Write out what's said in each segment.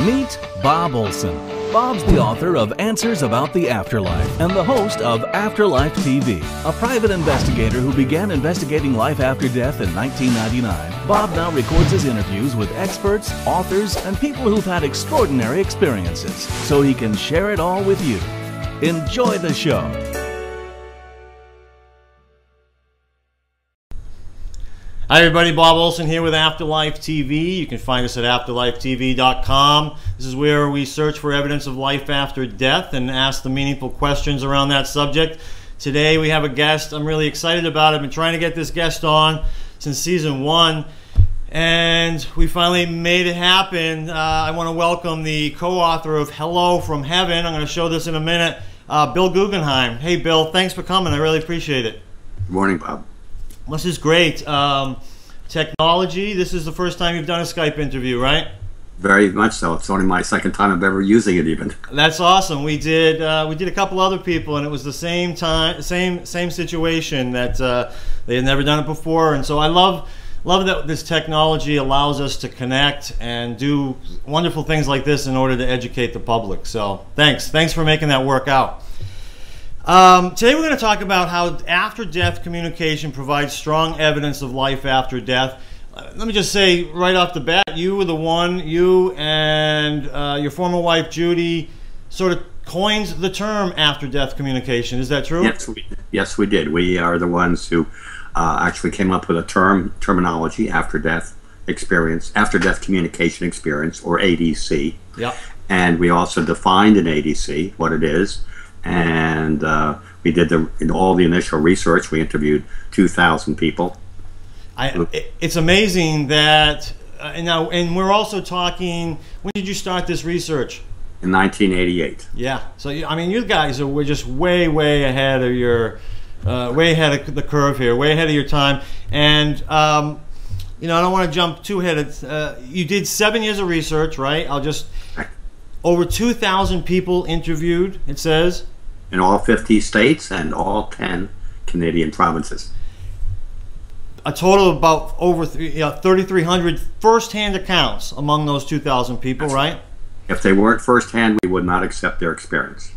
Meet Bob Olson. Bob's the author of Answers About the Afterlife and the host of Afterlife TV, a private investigator who began investigating life after death in 1999. Bob now records his interviews with experts, authors, and people who've had extraordinary experiences so he can share it all with you. Enjoy the show. Hi, everybody. Bob Olson here with Afterlife TV. You can find us at afterlifetv.com. This is where we search for evidence of life after death and ask the meaningful questions around that subject. Today, we have a guest I'm really excited about. I've been trying to get this guest on since season one, and we finally made it happen. Uh, I want to welcome the co author of Hello from Heaven. I'm going to show this in a minute. Uh, Bill Guggenheim. Hey, Bill, thanks for coming. I really appreciate it. Good morning, Bob. This is great. Um, technology. This is the first time you've done a Skype interview, right? Very much so. It's only my second time I've ever using it, even. That's awesome. We did uh, we did a couple other people, and it was the same time, same same situation that uh, they had never done it before, and so I love love that this technology allows us to connect and do wonderful things like this in order to educate the public. So thanks, thanks for making that work out. Um, today we're going to talk about how after death communication provides strong evidence of life after death. Uh, let me just say right off the bat, you were the one, you and uh, your former wife Judy sort of coins the term after death communication. Is that true? Yes, we, yes, we did. We are the ones who uh, actually came up with a term terminology after death experience, after death communication experience, or ADC. Yeah. And we also defined an ADC, what it is and uh, we did the in all the initial research. We interviewed 2,000 people. I, it's amazing that uh, and now and we're also talking. When did you start this research? In 1988. Yeah. So I mean, you guys are we're just way way ahead of your uh, way ahead of the curve here, way ahead of your time, and. Um, you know, I don't want to jump too ahead. Uh, you did seven years of research, right? I'll just over 2,000 people interviewed. It says in all 50 states and all 10 Canadian provinces. A total of about over you know, 3,300 first-hand accounts among those 2,000 people, That's right? If they weren't first-hand, we would not accept their experience.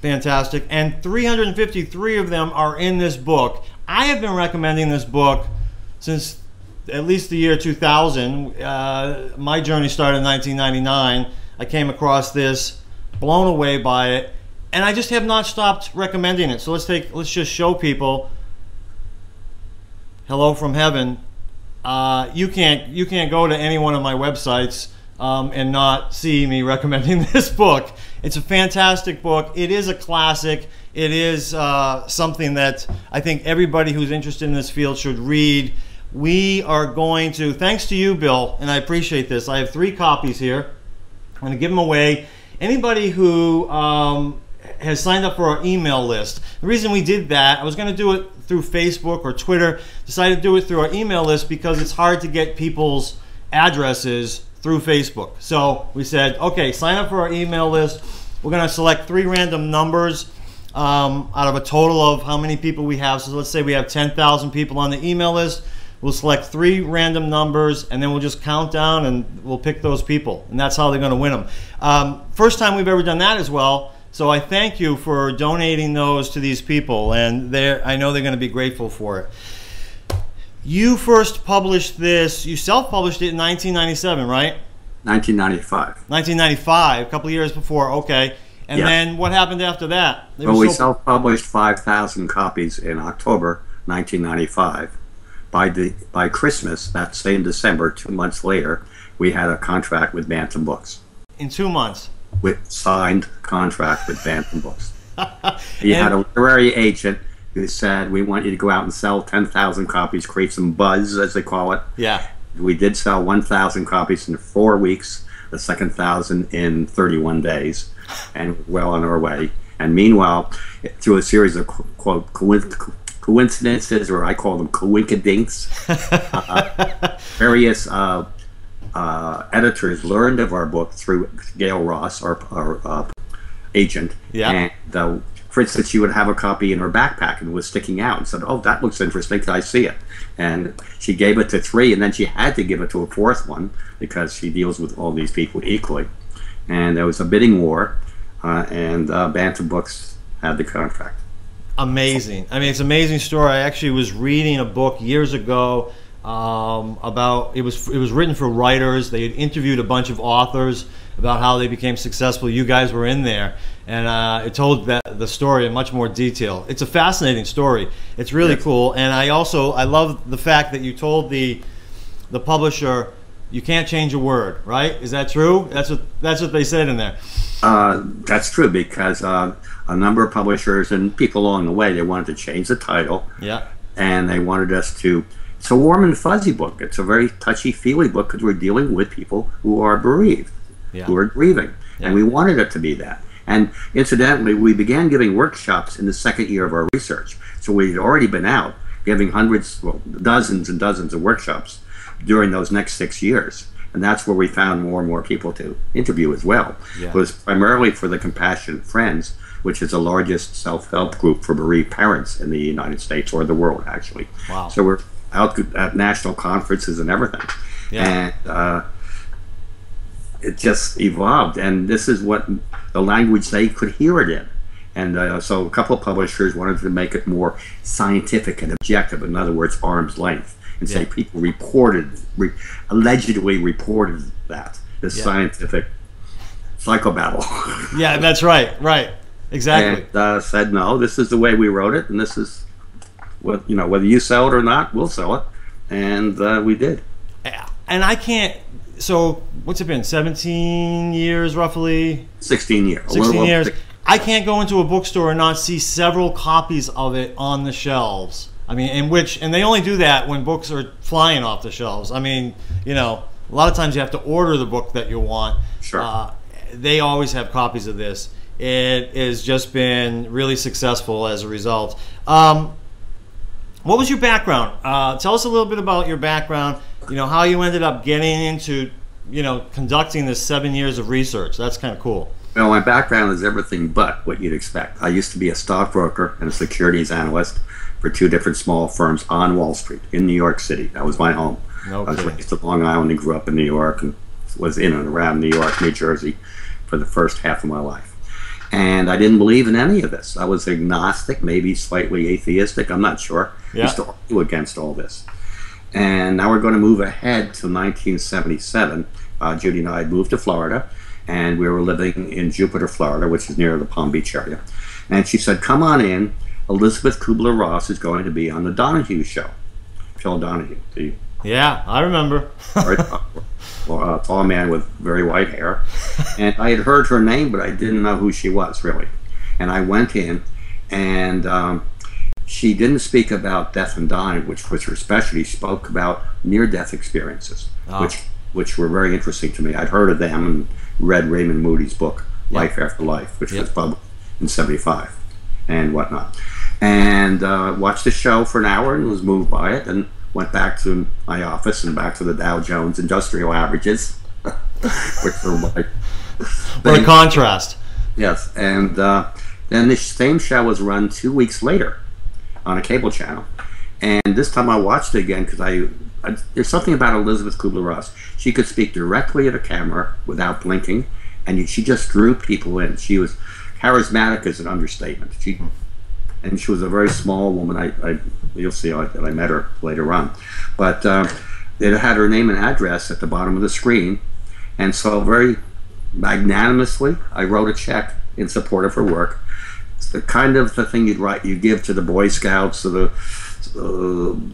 Fantastic. And 353 of them are in this book. I have been recommending this book since at least the year 2000. Uh, my journey started in 1999. I came across this, blown away by it and I just have not stopped recommending it. So let's take let's just show people. Hello from heaven. Uh, you can't you can't go to any one of my websites um, and not see me recommending this book. It's a fantastic book. It is a classic. It is uh, something that I think everybody who's interested in this field should read. We are going to, thanks to you, Bill, and I appreciate this. I have three copies here. I'm going to give them away. Anybody who um, has signed up for our email list. The reason we did that, I was going to do it through Facebook or Twitter, decided to do it through our email list because it's hard to get people's addresses through Facebook. So we said, okay, sign up for our email list. We're going to select three random numbers um, out of a total of how many people we have. So let's say we have 10,000 people on the email list. We'll select three random numbers and then we'll just count down and we'll pick those people. And that's how they're going to win them. Um, first time we've ever done that as well. So I thank you for donating those to these people, and I know they're going to be grateful for it. You first published this, you self published it in 1997, right? 1995. 1995, a couple years before, okay. And yes. then what happened after that? well, we so self published 5,000 copies in October 1995. By, the, by Christmas, that same December, two months later, we had a contract with Bantam Books. In two months? With signed contract with Bantam Books. he had a literary agent who said, "We want you to go out and sell ten thousand copies, create some buzz, as they call it." Yeah. We did sell one thousand copies in four weeks. The second thousand in thirty-one days, and well on our way. And meanwhile, through a series of quote coincidences, or I call them coinkadinks, uh, various uh, uh, editors learned of our book through Gail Ross, our, our uh, agent, yeah. and uh, for instance, she would have a copy in her backpack and was sticking out and said, Oh, that looks interesting. Can I see it? And she gave it to three, and then she had to give it to a fourth one because she deals with all these people equally. And there was a bidding war, uh, and uh, Bantam Books had the contract. Amazing. I mean, it's an amazing story. I actually was reading a book years ago um, about it was it was written for writers. They had interviewed a bunch of authors about how they became successful. You guys were in there, and uh, it told that the story in much more detail. It's a fascinating story. It's really Yes. cool, and I also I love the fact that you told the the publisher you can't change a word. Right? Is that true? That's what that's what they said in there. Uh, that's true because uh, a number of publishers and people along the way they wanted to change the title Yeah. and they wanted us to. It's a warm and fuzzy book. It's a very touchy feely book because we're dealing with people who are bereaved, Yeah. who are grieving, Yeah. and we wanted it to be that. And incidentally, we began giving workshops in the second year of our research. So we had already been out giving hundreds, well, dozens and dozens of workshops during those next six years. And that's where we found more and more people to interview as well. Yeah. It was primarily for the Compassionate Friends, which is the largest self-help group for bereaved parents in the United States or the world, actually. Wow. So we're out at national conferences and everything. Yeah. And uh, it just evolved. And this is what the language they could hear it in. And uh, so a couple of publishers wanted to make it more scientific and objective. In other words, arm's length. And say people reported, re- allegedly reported that. This Yeah. scientific psychobabble. Yeah, that's right. Right. Exactly. and uh, said no this is the way we wrote it and this is what you know whether you sell it or not we'll sell it and uh, we did and I can't. So what's it been? Seventeen years, roughly. 16 years Sixteen little years. I can't go into a bookstore and not see several copies of it on the shelves. I mean, in which, and they only do that when books are flying off the shelves. I mean, you know, a lot of times you have to order the book that you want. Sure. Uh, they always have copies of this. It has just been really successful as a result. Um, what was your background? Uh, tell us a little bit about your background. You know how you ended up getting into, you know, conducting this seven years of research. That's kind of cool. well my background is everything but what you'd expect i used to be a stockbroker and a securities analyst for two different small firms on wall street in new york city that was my home No i was raised in long island and grew up in new york and was in and around new york new jersey for the first half of my life and I didn't believe in any of this. I was agnostic, maybe slightly atheistic. I'm not sure. Yeah. Used to argue against all this. And now we're going to move ahead to 1977. Uh, Judy and I had moved to Florida, and we were living in Jupiter, Florida, which is near the Palm Beach area. And she said, "Come on in. Elizabeth Kubler Ross is going to be on the Donahue show." Phil Donahue, the Yeah, I remember. very tall, uh, tall man with very white hair. And I had heard her name, but I didn't know who she was really. And I went in, and um, she didn't speak about death and dying, which was her specialty. She spoke about near-death experiences, Ah. which which were very interesting to me. I'd heard of them and read Raymond Moody's book, Life After Life, which Yeah. was published in '75 and whatnot. And uh, watched the show for an hour and was moved by it, and went back to my office and back to the Dow Jones Industrial Averages, which were my What a contrast. Yes, and uh, then the same show was run two weeks later on a cable channel, and this time I watched it again because I, I there's something about Elizabeth Kubler Ross. She could speak directly at a camera without blinking, and she just drew people in. She was charismatic is an understatement. She and she was a very small woman. I, I you'll see I, that I met her later on, but uh, it had her name and address at the bottom of the screen, and so very magnanimously I wrote a check in support of her work. It's the kind of the thing you'd write, you give to the Boy Scouts or the uh,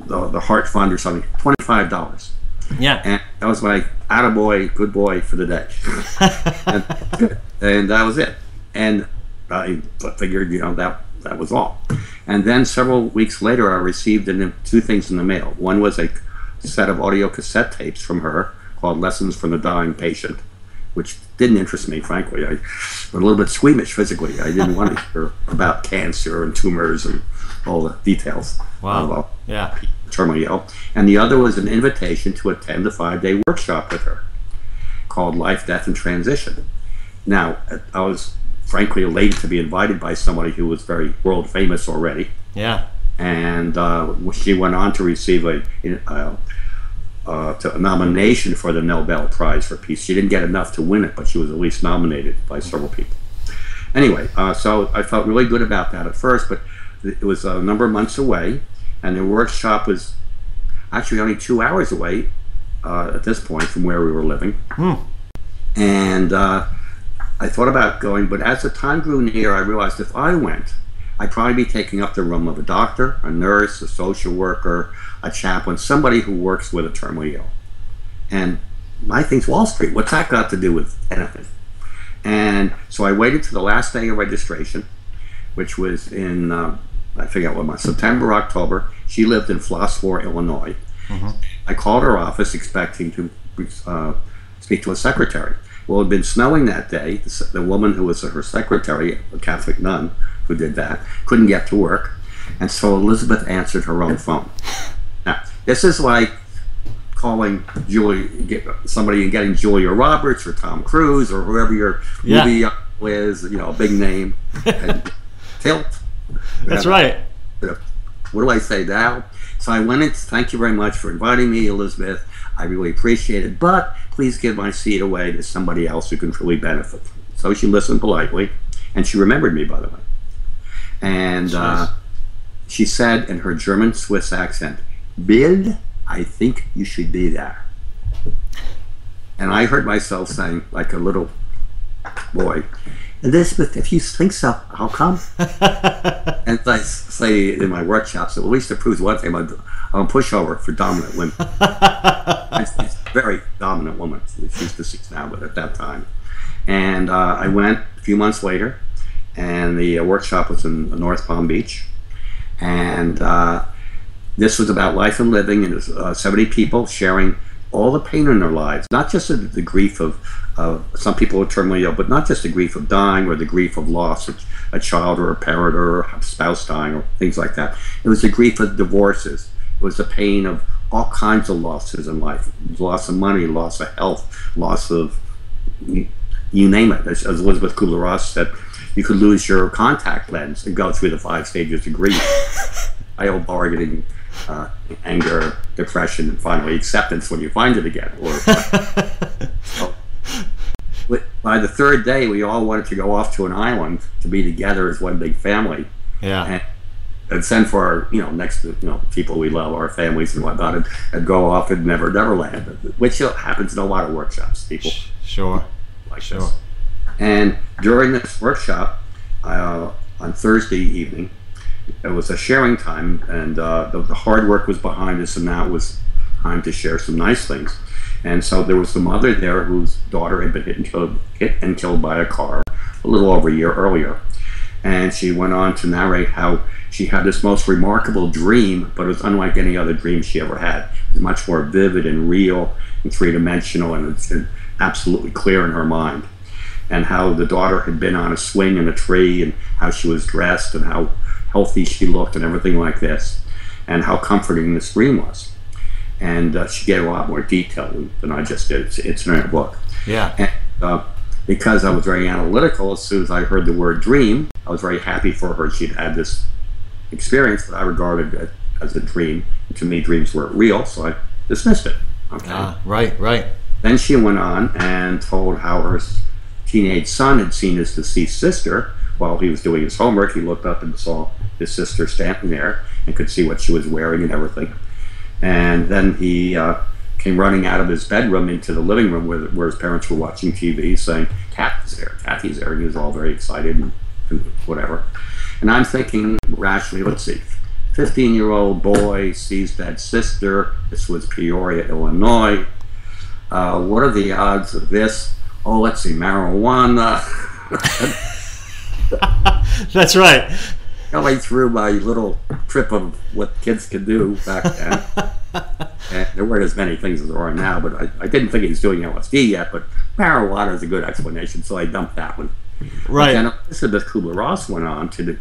the, the Heart Fund or something. Twenty five dollars, Yeah. and that was my attaboy, good boy for the day, and, and that was it. And I figured, you know, that that was all. And then several weeks later, I received an, two things in the mail. One was a set of audio cassette tapes from her called "Lessons from the Dying Patient," which didn't interest me, frankly. I was a little bit squeamish physically. I didn't want to hear about cancer and tumors and all the details. Wow. of, uh, Yeah. terminally ill. And the other was an invitation to attend a five day workshop with her called Life, Death, and Transition. Now, I was frankly elated to be invited by somebody who was very world famous already. Yeah. And uh, she went on to receive a, uh, uh, to a nomination for the Nobel Prize for Peace. She didn't get enough to win it, but she was at least nominated by several people. Anyway, uh, so I felt really good about that at first, but it was a number of months away, and the workshop was actually only two hours away uh, at this point from where we were living. Hmm. And uh, I thought about going, but as the time grew near, I realized if I went, I'd probably be taking up the room of a doctor, a nurse, a social worker, a chaplain, somebody who works with a terminally ill. And my thing's Wall Street. What's that got to do with anything? And so I waited to the last day of registration, which was in, uh, I forget what month, September, October. She lived in Flossmoor, Illinois. Mhm. I called her office expecting to uh, speak to a secretary. Well, it had been snowing that day. The, woman who was her secretary, a Catholic nun who did that, couldn't get to work. And so Elizabeth answered her own phone. Now, this is like calling Julie, somebody and getting Julia Roberts or Tom Cruise or whoever your Yeah. movie is, you know, a big name. and tilt. That's right. What do I say now? So I went in. Thank you very much for inviting me, Elizabeth. I really appreciate it, but please give my seat away to somebody else who can truly benefit. So she listened politely, and she remembered me, by the way. And uh, she said in her German Swiss accent, Bill, I think you should be there. And I heard myself saying, like a little boy, Elizabeth, if you think so, I'll come. And I say in my workshops, at least it proves one thing. I'm a, a pushover for dominant women. She's a very dominant woman. She's deceased now, but at that time. And uh, I went a few months later, and the uh, workshop was in North Palm Beach. And uh, this was about life and living, and it was uh, 70 people sharing all the pain in their lives, not just the, the grief of, of some people are terminally ill, but not just the grief of dying or the grief of loss of a child or a parent or a spouse dying or things like that. It was the grief of divorces. Was the pain of all kinds of losses in life loss of money, loss of health, loss of you, you name it. As, as Elizabeth Kubler Ross said, you could lose your contact lens and go through the five stages of grief. I owe bargaining, uh, anger, depression, and finally acceptance when you find it again. Or so, by the third day, we all wanted to go off to an island to be together as one big family Yeah. and, and send for our, you know, next to, you know, people we love, our families and whatnot, and, and go off and never, never land, which happens in a lot of workshops. People Sure. like Sure. this. And during this workshop, uh, on Thursday evening, it was a sharing time, and uh, the, the hard work was behind us, and now it was time to share some nice things. And so there was a mother there whose daughter had been hit and killed, hit and killed by a car a little over a year earlier. And she went on to narrate how she had this most remarkable dream, but it was unlike any other dream she ever had. It was much more vivid and real and three dimensional, and and absolutely clear in her mind. And how the daughter had been on a swing in a tree, and how she was dressed, and how healthy she looked, and everything like this, and how comforting this dream was. And uh, she gave a lot more detail than I just did. It's, it's in her book. Yeah. And uh, because I was very analytical, as soon as I heard the word dream, I was very happy for her. She'd had this experience that I regarded as, as a dream. To me, dreams weren't real, so I dismissed it. Okay. Ah, right. Right. Then she went on and told how her teenage son had seen his deceased sister while he was doing his homework. He looked up and saw his sister standing there and could see what she was wearing and everything. And then he uh, came running out of his bedroom into the living room where, where his parents were watching TV, saying, "Kathy's there, Kathy's there." And he was all very excited and, and whatever. And I'm thinking rationally, let's see. 15 year old boy sees that sister. This was Peoria, Illinois. Uh, what are the odds of this? Oh, let's see, marijuana. That's right. Going through my little trip of what kids could do back then. and there weren't as many things as there are now, but I, I didn't think he was doing LSD yet, but marijuana is a good explanation, so I dumped that one. Right. And Elizabeth Kubler Ross went on to, to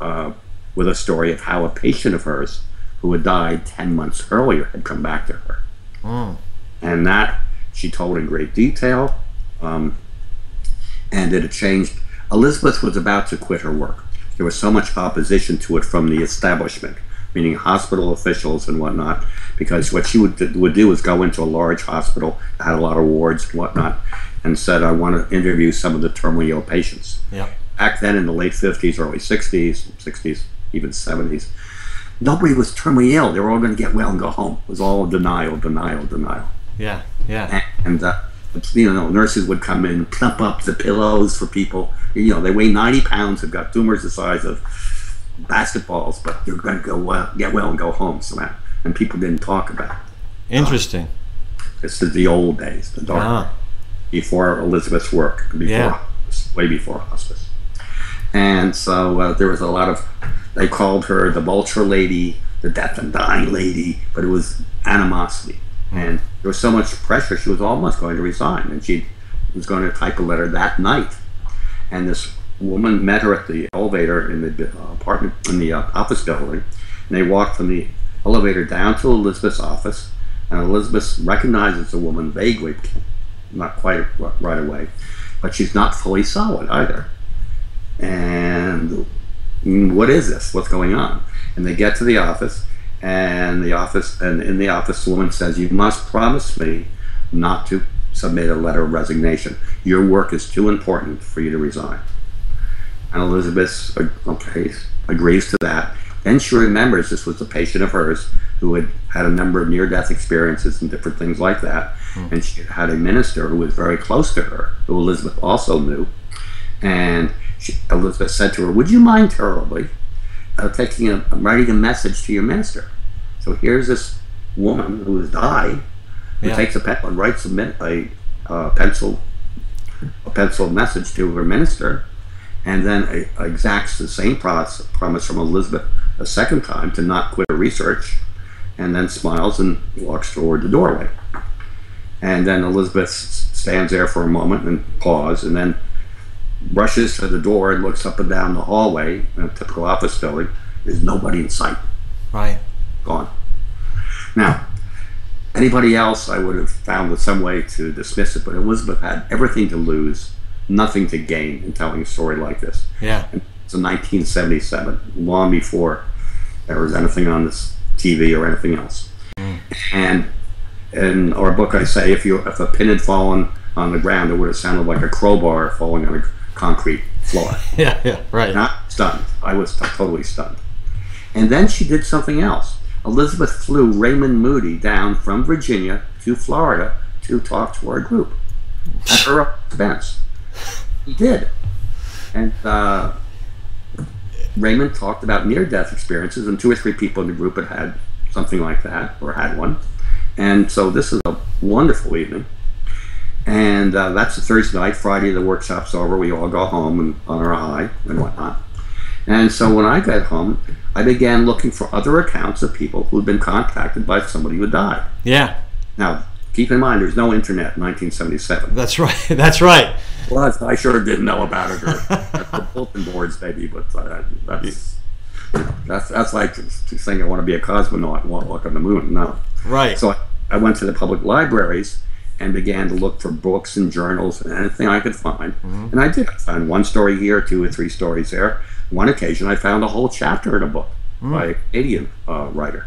uh, with a story of how a patient of hers who had died 10 months earlier had come back to her. Mm. And that she told in great detail. Um, and it had changed Elizabeth was about to quit her work. There was so much opposition to it from the establishment, meaning hospital officials and whatnot, because what she would, would do is go into a large hospital, that had a lot of wards and whatnot, and said, I want to interview some of the terminally ill patients. Yeah. Back then in the late 50s, early 60s, 60s, even 70s, nobody was terminally ill. They were all going to get well and go home. It was all denial, denial, denial. Yeah. Yeah. And, uh, you know, nurses would come in, plump up the pillows for people. You know, they weigh 90 pounds, they've got tumors the size of basketballs, but they're going to go well, get well and go home somehow. And people didn't talk about it. Interesting. This is the old days, the dark Ah. before Elizabeth's work, before Yeah. way before hospice. And so uh, there was a lot of, they called her the vulture lady, the death and dying lady, but it was animosity. And there was so much pressure, she was almost going to resign. And she was going to type a letter that night. And this woman met her at the elevator in the uh, apartment, in the uh, office building. And they walked from the elevator down to Elizabeth's office. And Elizabeth recognizes the woman vaguely, not quite right away, but she's not fully solid either. And mm, what is this? What's going on? And they get to the office, and the office, and in the office, the woman says, "You must promise me not to submit a letter of resignation. Your work is too important for you to resign." And Elizabeth, okay, agrees to that. Then she remembers this was a patient of hers who had had a number of near-death experiences and different things like that. And she had a minister who was very close to her, who Elizabeth also knew. And she, Elizabeth said to her, "Would you mind terribly uh, taking a, writing a message to your minister?" So here's this woman who has died, who Yeah. takes a pen and writes a, a uh, pencil a pencil message to her minister, and then uh, exacts the same promise, promise from Elizabeth a second time to not quit her research, and then smiles and walks toward the doorway. And then Elizabeth stands there for a moment and pause, and then rushes to the door and looks up and down the hallway in a typical office building. There's nobody in sight. Right. Gone. Now, anybody else, I would have found some way to dismiss it, but Elizabeth had everything to lose, nothing to gain in telling a story like this. Yeah. It's in 1977, long before there was anything on this TV or anything else. Mm. And in our book, I say if you if a pin had fallen on the ground, it would have sounded like a crowbar falling on a concrete floor. Yeah. Yeah. Right. Not stunned. I was totally stunned. And then she did something else. Elizabeth flew Raymond Moody down from Virginia to Florida to talk to our group at her expense. He did. And uh, Raymond talked about near death experiences, and two or three people in the group had had something like that or had one. And so this is a wonderful evening. And uh, that's the Thursday night. Friday, the workshop's over. We all go home and on our high and whatnot. And so when I got home, I began looking for other accounts of people who had been contacted by somebody who died. Yeah. Now, keep in mind, there's no internet in 1977. That's right. That's right. Well, I sure didn't know about it, or, or bulletin boards maybe, but uh, that's, you know, that's that's like saying I want to be a cosmonaut and want to walk on the moon. No. Right. So I, I went to the public libraries and began to look for books and journals and anything I could find. And I did. I found one story here, two or three stories there. One occasion, I found a whole chapter in a book by a Canadian uh, writer,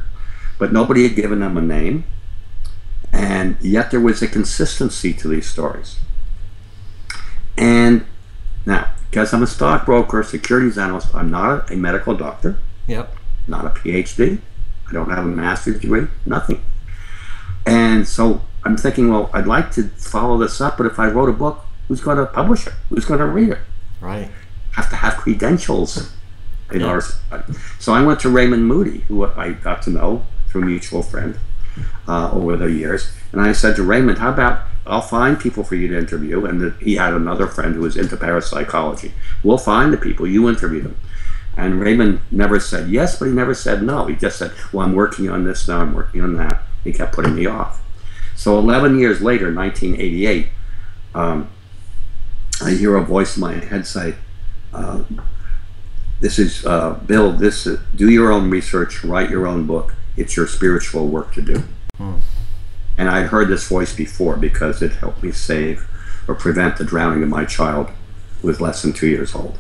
but nobody had given them a name. And yet there was a consistency to these stories. And now, because I'm a stockbroker, securities analyst, I'm not a medical doctor Yep. not a PhD. I don't have a master's degree, nothing. And so I'm thinking, well, I'd like to follow this up, but if I wrote a book, who's going to publish it? Who's going to read it? Right. Have to have credentials in Yeah. our society. So I went to Raymond Moody, who I got to know through a mutual friend uh, over the years, and I said to Raymond, "How about I'll find people for you to interview?" And he had another friend who was into parapsychology. We'll find the people you interview them. And Raymond never said yes, but he never said no. He just said, Well, I'm working on this now, I'm working on that. He kept putting me off. So 11 years later, 1988, um, I hear a voice in my head say, uh, This is, uh, Bill, this is, do your own research, write your own book. It's your spiritual work to do. And I'd heard this voice before because it helped me save or prevent the drowning of my child who was less than two years old.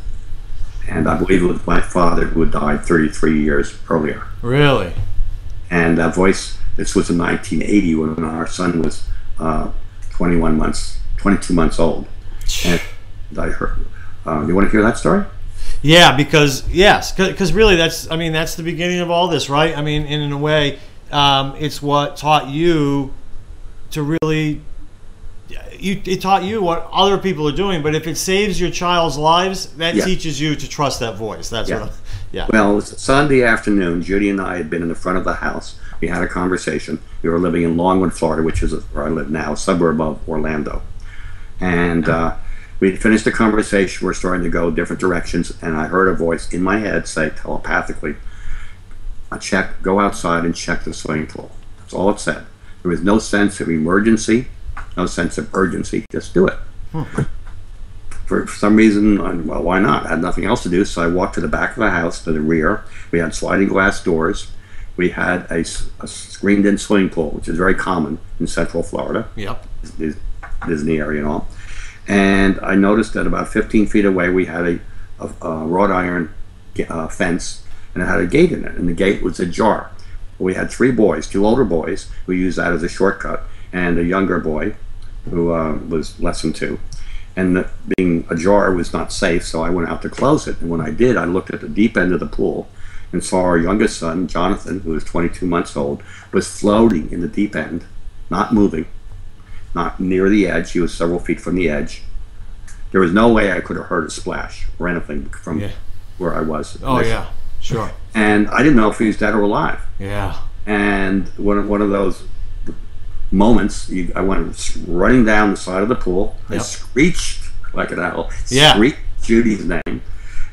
And I believe it was my father who had died 33 years earlier. Really? And that voice, this was in 1980 when our son was uh, 21 months, 22 months old. And I heard, uh, you want to hear that story? Yeah, because yes, because really that's I mean that's the beginning of all this, right? I mean, in, in a way, um, it's what taught you to really. You, it taught you what other people are doing, but if it saves your child's lives, that Yeah. teaches you to trust that voice. That's Yeah. what. I'm, yeah. Well, it was Sunday afternoon. Judy and I had been in the front of the house. We had a conversation. We were living in Longwood, Florida, which is where I live now, a suburb of Orlando. And uh, we finished the conversation. We're starting to go different directions, and I heard a voice in my head say telepathically, check, go outside and check the swimming pool." That's all it said. There was no sense of emergency, no sense of urgency. Just do it. For, for some reason, I, well, why not? I had nothing else to do, so I walked to the back of the house, to the rear. We had sliding glass doors. We had a screened-in swimming pool, which is very common in Central Florida, Yep. Disney area and all. And I noticed that about 15 feet away, we had a, a, a wrought iron uh, fence, and it had a gate in it, and the gate was ajar. We had three boys, two older boys, who used that as a shortcut, and a younger boy, who uh, was less than two. And the, being ajar was not safe, so I went out to close it. And when I did, I looked at the deep end of the pool and saw our youngest son, Jonathan, who was 22 months old, was floating in the deep end, not moving, not near the edge. He was several feet from the edge. There was no way I could have heard a splash or anything from Yeah. where I was. Oh yeah. Sure. And I didn't know if he was dead or alive. Yeah. And one, one of those moments, you, I went running down the side of the pool. I Yep. screeched like an owl. Yeah. Screeched Judy's name.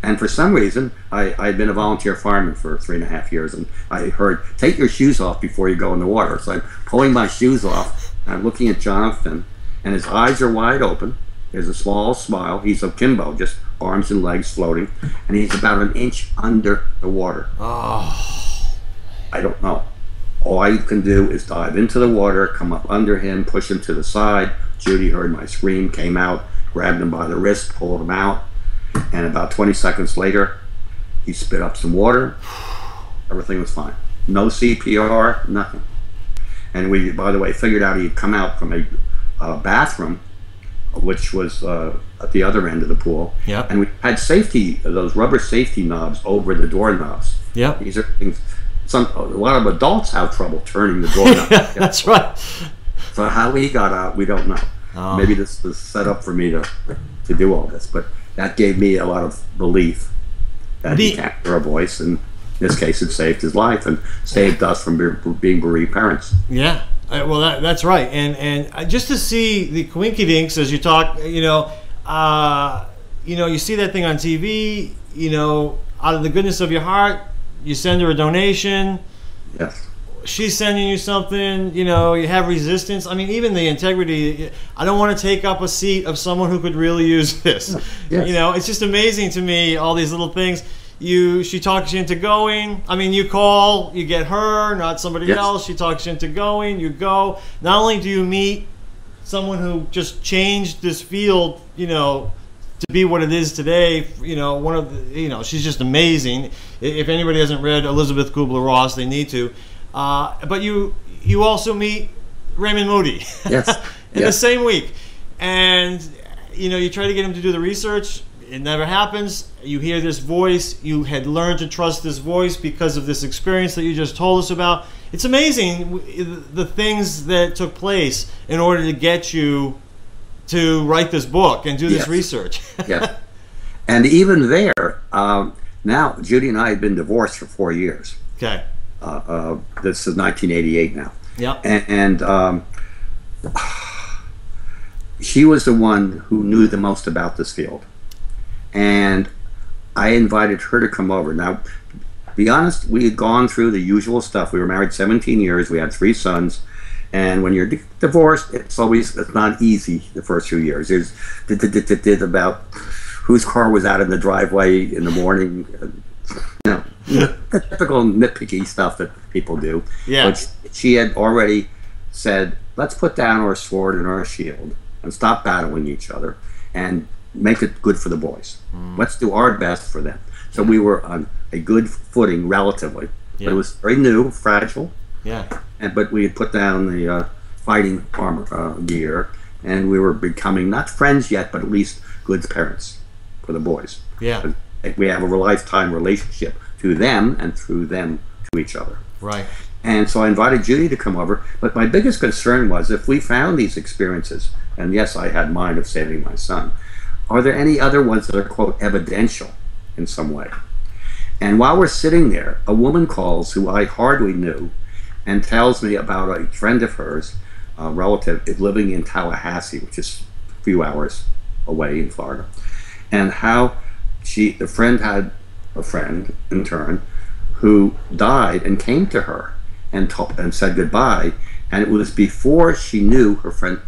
And for some reason, I, I'd been a volunteer fireman for three and a half years, and I heard, take your shoes off before you go in the water. So I'm pulling my shoes off, and I'm looking at Jonathan, and his eyes are wide open. There's a small smile. He's akimbo, just arms and legs floating, and he's about an inch under the water. Oh. I don't know. All I can do is dive into the water, come up under him, push him to the side. Judy heard my scream, came out, grabbed him by the wrist, pulled him out, and about 20 seconds later, he spit up some water. Everything was fine. No CPR, nothing. And we, by the way, figured out he'd come out from a uh, bathroom, which was uh, at the other end of the pool. Yep. And we had safety, those rubber safety knobs over the doorknobs. Yep. These are things. Some a lot of adults have trouble turning the doorknob. That's right. So how he got out, we don't know. Oh. Maybe this was set up for me to to do all this, but that gave me a lot of belief that he The- can't hear a voice, and in this case, it saved his life and saved us from be- being bereaved parents. Yeah. Uh, well, that, that's right. And and uh, just to see the Dinks as you talk, you know, uh, you know, you see that thing on TV. You know, out of the goodness of your heart, you send her a donation. Yes. She's sending you something. You know, you have resistance. I mean, even the integrity. I don't want to take up a seat of someone who could really use this. Yes. You know, it's just amazing to me all these little things. You, she talks you into going. I mean, you call, you get her, not somebody Yes. else. She talks you into going. You go. Not only do you meet someone who just changed this field, you know, to be what it is today. You know, one of the, you know, she's just amazing. If anybody hasn't read Elizabeth Kubler Ross, they need to. Uh, but you you also meet Raymond Moody. Yes. in the same week, and you know you try to get him to do the research. It never happens. You hear this voice. You had learned to trust this voice because of this experience that you just told us about. It's amazing the things that took place in order to get you to write this book and do this Yes. research. Yes. and even there, um, now Judy and I had been divorced for four years. okay. Uh, uh, this is 1988 now. Yeah. and, and um, she was the one who knew the most about this field. And i invited her to come over. Now to be honest we had gone through the usual stuff. We were married 17 years. We had three sons. And when you're di- divorced it's always it's not easy the first few years. There's about whose car was out in the driveway in the morning. You know the typical nitpicky stuff that people do Yeah. but she had already said, let's put down our sword and our shield and stop battling each other and make it good for the boys. Let's do our best for them. So we were on a good footing relatively, Yeah. but it was very new, fragile, Yeah. and but we had put down the uh, fighting armor uh, gear, and we were becoming not friends yet, but at least good parents for the boys. Yeah. We have a lifetime relationship to them and through them to each other. Right. And so I invited Judy to come over. But my biggest concern was if we found these experiences, and yes, I had mine of saving my son, are there any other ones that are, quote, evidential in some way? And while we're sitting there, a woman calls who I hardly knew and tells me about a friend of hers, a relative, living in Tallahassee, which is a few hours away in Florida, and how she, the friend had a friend in turn who died and came to her and ta- and said goodbye, and it was before she knew her friend,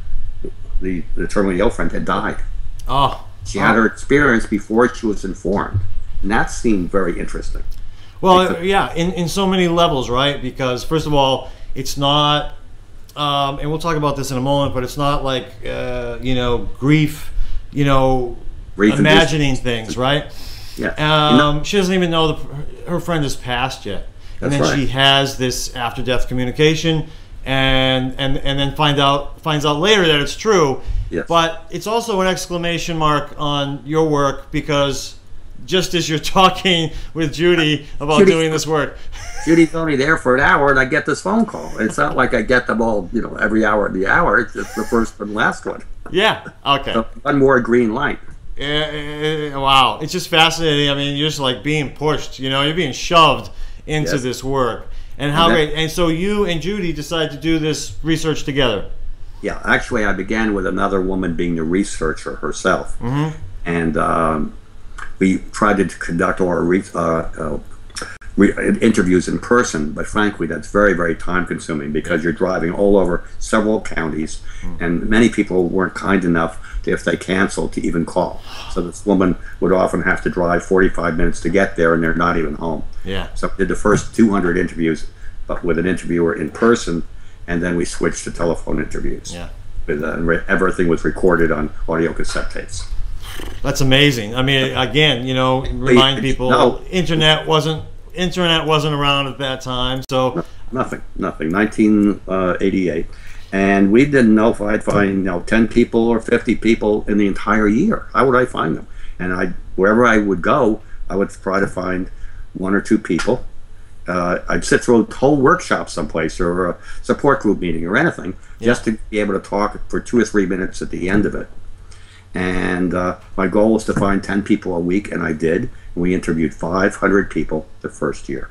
the, the terminally ill friend, had died. Oh. She had her experience before she was informed, and that seemed very interesting. Well, yeah, in, in so many levels, right? Because first of all, it's not, um, and we'll talk about this in a moment, but it's not like uh, you know grief, you know, imagining things, right? Yeah, You know- Um, she doesn't even know the, her friend has passed yet, and then right. she has this after death communication, and and and then find out finds out later that it's true. Yes. But it's also an exclamation mark on your work because just as you're talking with Judy about Judy- doing this work, Judy's only there for an hour, and I get this phone call. It's not like I get them all, you know, every hour of the hour. It's just the first and last one. yeah, okay. So one more green light. Eh, eh, wow, it's just fascinating. I mean, you're just like being pushed. You know, you're being shoved into Yes. this work, and how And that- great. And so you and Judy decided to do this research together. Yeah, actually, I began with another woman being the researcher herself, and um, we tried to conduct our re- uh, uh, re- interviews in person. But frankly, that's very, very time consuming because you're driving all over several counties, and many people weren't kind enough if they canceled to even call. So this woman would often have to drive 45 minutes to get there, and they're not even home. Yeah. So we did the first 200 interviews, but with an interviewer in person, and then we switched to telephone interviews. Yeah. With, uh, everything was recorded on audio cassette tapes. That's amazing. I mean, again, you know, remind people No. internet wasn't internet wasn't around at that time, so Nothing, nothing. 1988, and we didn't know if I'd find you know 10 people or 50 people in the entire year. How would I find them? And I, wherever I would go, I would try to find one or two people. Uh, I'd sit through a whole workshop someplace or a support group meeting or anything just to be able to talk for two or three minutes at the end of it. And uh, my goal was to find 10 people a week, and I did. We interviewed 500 people the first year.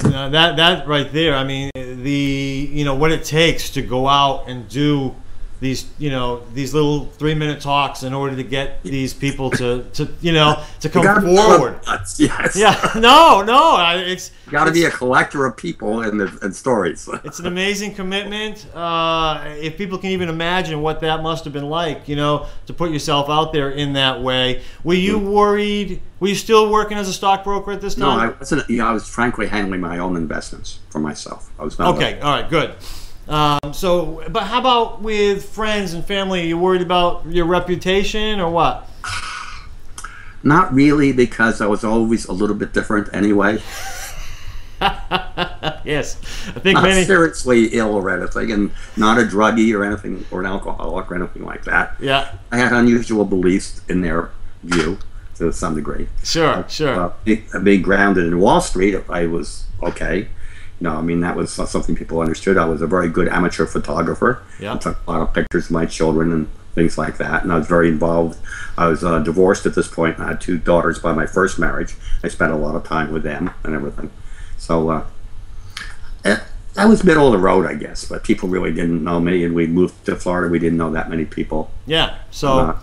That that right there, I mean, the you know what it takes to go out and do these you know these little three minute talks in order to get these people to to you know to come forward. nuts, Yes. Yeah, no, no, it's Got to be a collector of people and, and stories. It's an amazing commitment. Uh, if people can even imagine what that must have been like, you know, to put yourself out there in that way. Were you worried? Were you still working as a stockbroker at this No, I time? wasn't. You know, I was frankly handling my own investments for myself. I was not. okay, all right, good. Um, so, but how about with friends and family? Are you worried about your reputation or what? Not really, because I was always a little bit different anyway. Yes, I think Not many. seriously ill or anything, and not a druggie or anything, or an alcoholic or anything like that. Yeah, I had unusual beliefs in their view to some degree. sure, sure. Uh, being grounded in Wall Street, I was okay. No, I mean that was something people understood. I was a very good amateur photographer. Yeah. I took a lot of pictures of my children and things like that, and I was very involved. I was uh, divorced at this point. I had two daughters by my first marriage. I spent a lot of time with them and everything. So uh, eh, that was middle of the road, I guess. But people really didn't know me, and we moved to Florida. We didn't know that many people. Yeah. So, Uh,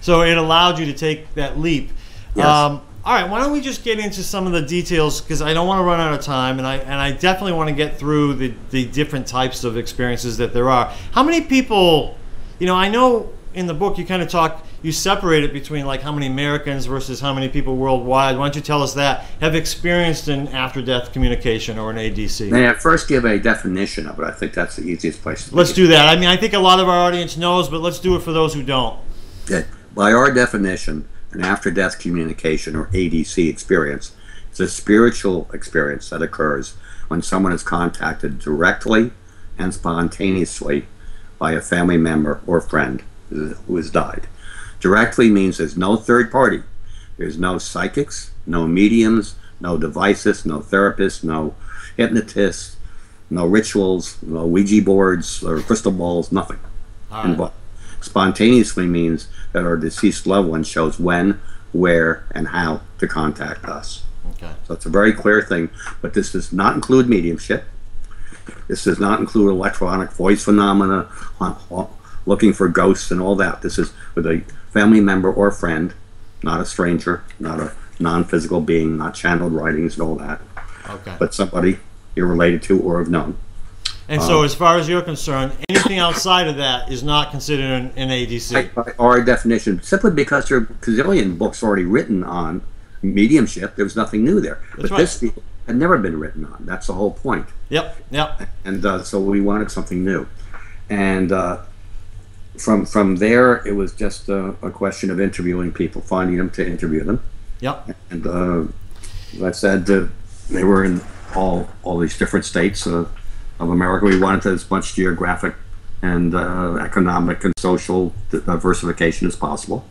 so it allowed you to take that leap. Yes. Um, all right. Why don't we just get into some of the details because I don't want to run out of time, and I and I definitely want to get through the the different types of experiences that there are. How many people? You know, I know in the book you kind of talk. You separate it between like how many Americans versus how many people worldwide. Why don't you tell us that have experienced an after-death communication or an ADC? may I first give a definition of it? I think that's the easiest place. To Let's do that. I mean, I think a lot of our audience knows, but let's do it for those who don't. That By our definition, an after death communication or ADC experience is a spiritual experience that occurs when someone is contacted directly and spontaneously by a family member or friend who has died. Directly means there's no third party. There's no psychics, no mediums, no devices, no therapists, no hypnotists, no rituals, no Ouija boards or crystal balls, nothing right. Spontaneously means that our deceased loved one shows when, where, and how to contact us. Okay. So it's a very clear thing, but this does not include mediumship. This does not include electronic voice phenomena, uh, looking for ghosts and all that. This is with a family member or friend, not a stranger, not a non-physical being, not channeled writings and all that, Okay. but somebody you're related to or have known. And uh, so, as far as you're concerned, anything outside of that is not considered an, an ADC. by our definition, simply because there are a gazillion books already written on mediumship, there was nothing new there. but right. this had never been written on. That's the whole point. Yep. Yep. And uh, so we wanted something new. And uh, from from there, it was just a, a question of interviewing people, finding them to interview them. Yep. And uh, as I said, uh, they were in all all these different states uh, of America. We wanted as much geographic and uh, economic and social diversification as possible.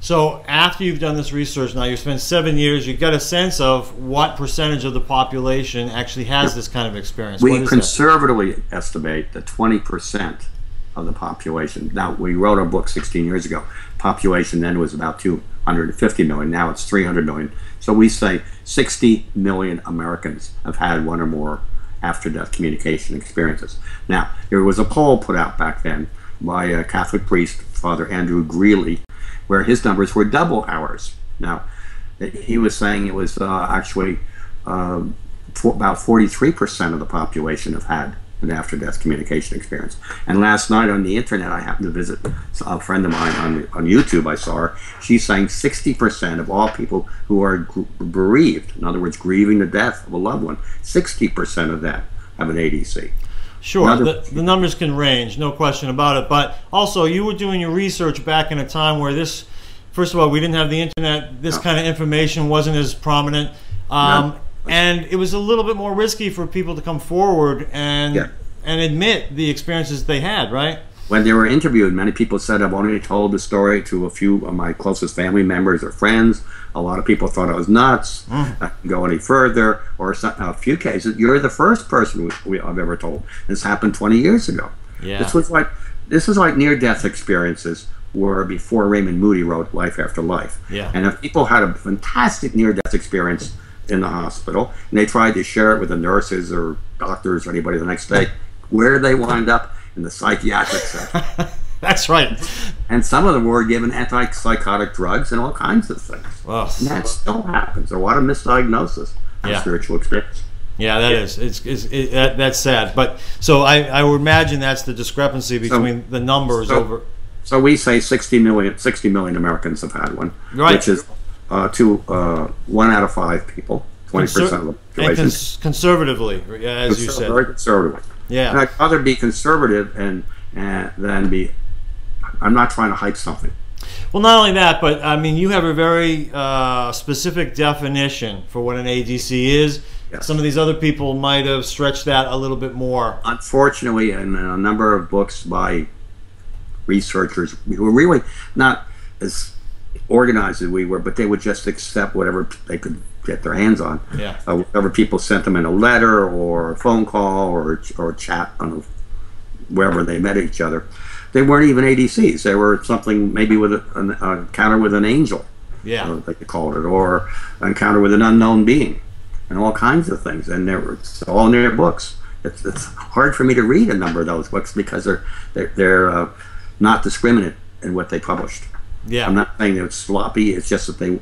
So, after you've done this research, now you've spent seven years, you get a sense of what percentage of the population actually has this kind of experience. We is that? conservatively estimate that 20% of the population. Now, we wrote our book 16 years ago. Population then was about 250 million. Now it's 300 million. So we say 60 million Americans have had one or more after death communication experiences. Now, there was a poll put out back then by a Catholic priest, Father Andrew Greeley, where his numbers were double ours. Now, he was saying it was uh, actually um, for about 43% of the population have had an after death communication experience. And last night on the internet, I happened to visit a friend of mine on, on YouTube. I saw her. She's saying 60% of all people who are bereaved, in other words, grieving the death of a loved one, 60% of them have an ADC. Sure, Another- the, the numbers can range, no question about it. But also, you were doing your research back in a time where this, first of all, we didn't have the internet. This kind of information wasn't as prominent, um, No. And it was a little bit more risky for people to come forward and Yeah. and admit the experiences they had. Right? When they were interviewed, many people said, I've only told the story to a few of my closest family members or friends. A lot of people thought I was nuts. Mm. I can go any further. Or some, a few cases, you're the first person we, we, I've ever told. This happened 20 years ago. Yeah. This was like this was like near-death experiences were before Raymond Moody wrote Life After Life. Yeah. And if people had a fantastic near-death experience in the hospital and they tried to share it with the nurses or doctors or anybody the next day, where did they wind up? In the psychiatric section. That's right. and some of them were given antipsychotic drugs and all kinds of things. Well, And that still happens. A lot of misdiagnosis of Yeah. spiritual experience. yeah, that is. It's, it's it, that, that's sad. But so I, I would imagine that's the discrepancy between the numbers so- over. So we say 60 million, 60 million Americans have had one, Right. which is uh, two, uh, one out of five people, 20% of the And population. cons- conservatively, as you said. Very conservative. And Yeah. I'd rather be conservative and, and than be, I'm not trying to hype something. Well, not only that, but I mean, you have a very uh, specific definition for what an ADC is. Yes. Some of these other people might have stretched that a little bit more. Unfortunately, in a number of books by researchers who are really not as organized as we were, but they would just accept whatever they could get their hands on. Yeah. Uh, whatever people sent them in a letter or a phone call or or a chat on wherever they met each other. They weren't even ADCs. They were something maybe with a, an a encounter with an angel, Yeah. uh, like they called it, or an encounter with an unknown being, and all kinds of things. And they were it's all in their books. It's, it's hard for me to read a number of those books because they're they're, they're uh, not discriminate in what they published. Yeah. I'm not saying that it's sloppy. It's just that they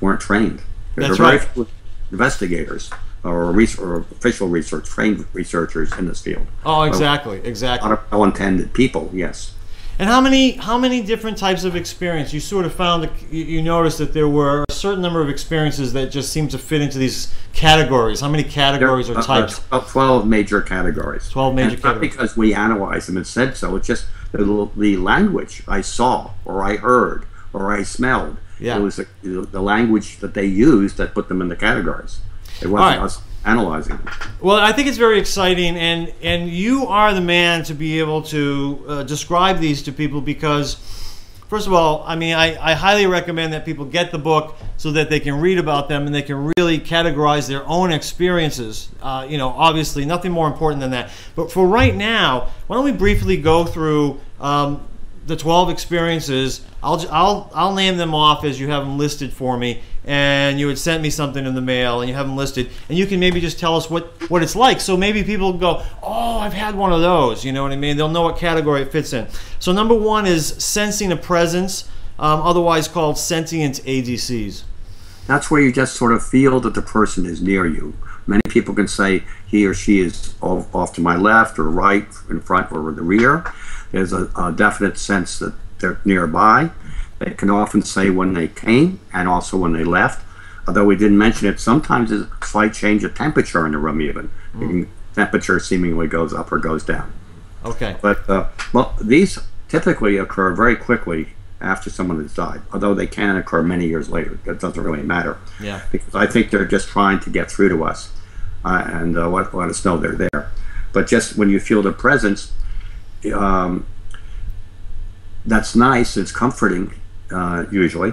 weren't trained. There That's right. few investigators or, res- or official research trained researchers in this field. Oh, exactly, A exactly. lot of well-intended people, yes. And how many how many different types of experience? You sort of found that you, noticed that there were a certain number of experiences that just seem to fit into these categories. How many categories There or are, types? uh, 12 major categories. 12 major and it's not because we analyzed them and said so. It's just the, the language I saw or I heard or I smelled. Yeah. It was the, the language that they used that put them in the categories. It wasn't right. us analyzing them. Well, I think it's very exciting, and and you are the man to be able to uh, describe these to people because, first of all, I mean, I, I highly recommend that people get the book so that they can read about them and they can really categorize their own experiences. Uh, you know, obviously, nothing more important than that. But for right now, why don't we briefly go through um, the 12 experiences? I'll, I'll, I'll name them off as you have them listed for me, and you had sent me something in the mail, and you have them listed, and you can maybe just tell us what, what it's like. So maybe people go, oh, I've had one of those. You know what I mean? They'll know what category it fits in. So number one is sensing a presence, um, otherwise called sentient ADCs. That's where you just sort of feel that the person is near you. Many people can say he or she is off, off to my left or right, in front or the rear. There's a, a definite sense that they're nearby. They can often say when they came and also when they left. Although we didn't mention it, sometimes there's a slight change of temperature in the room, even. Can- Temperature seemingly goes up or goes down. Okay. But uh, well, these typically occur very quickly after someone has died, although they can occur many years later. That doesn't really matter. Yeah. Because I think they're just trying to get through to us uh, and uh, let, let us know they're there. But just when you feel the presence, um, that's nice. It's comforting, uh, usually.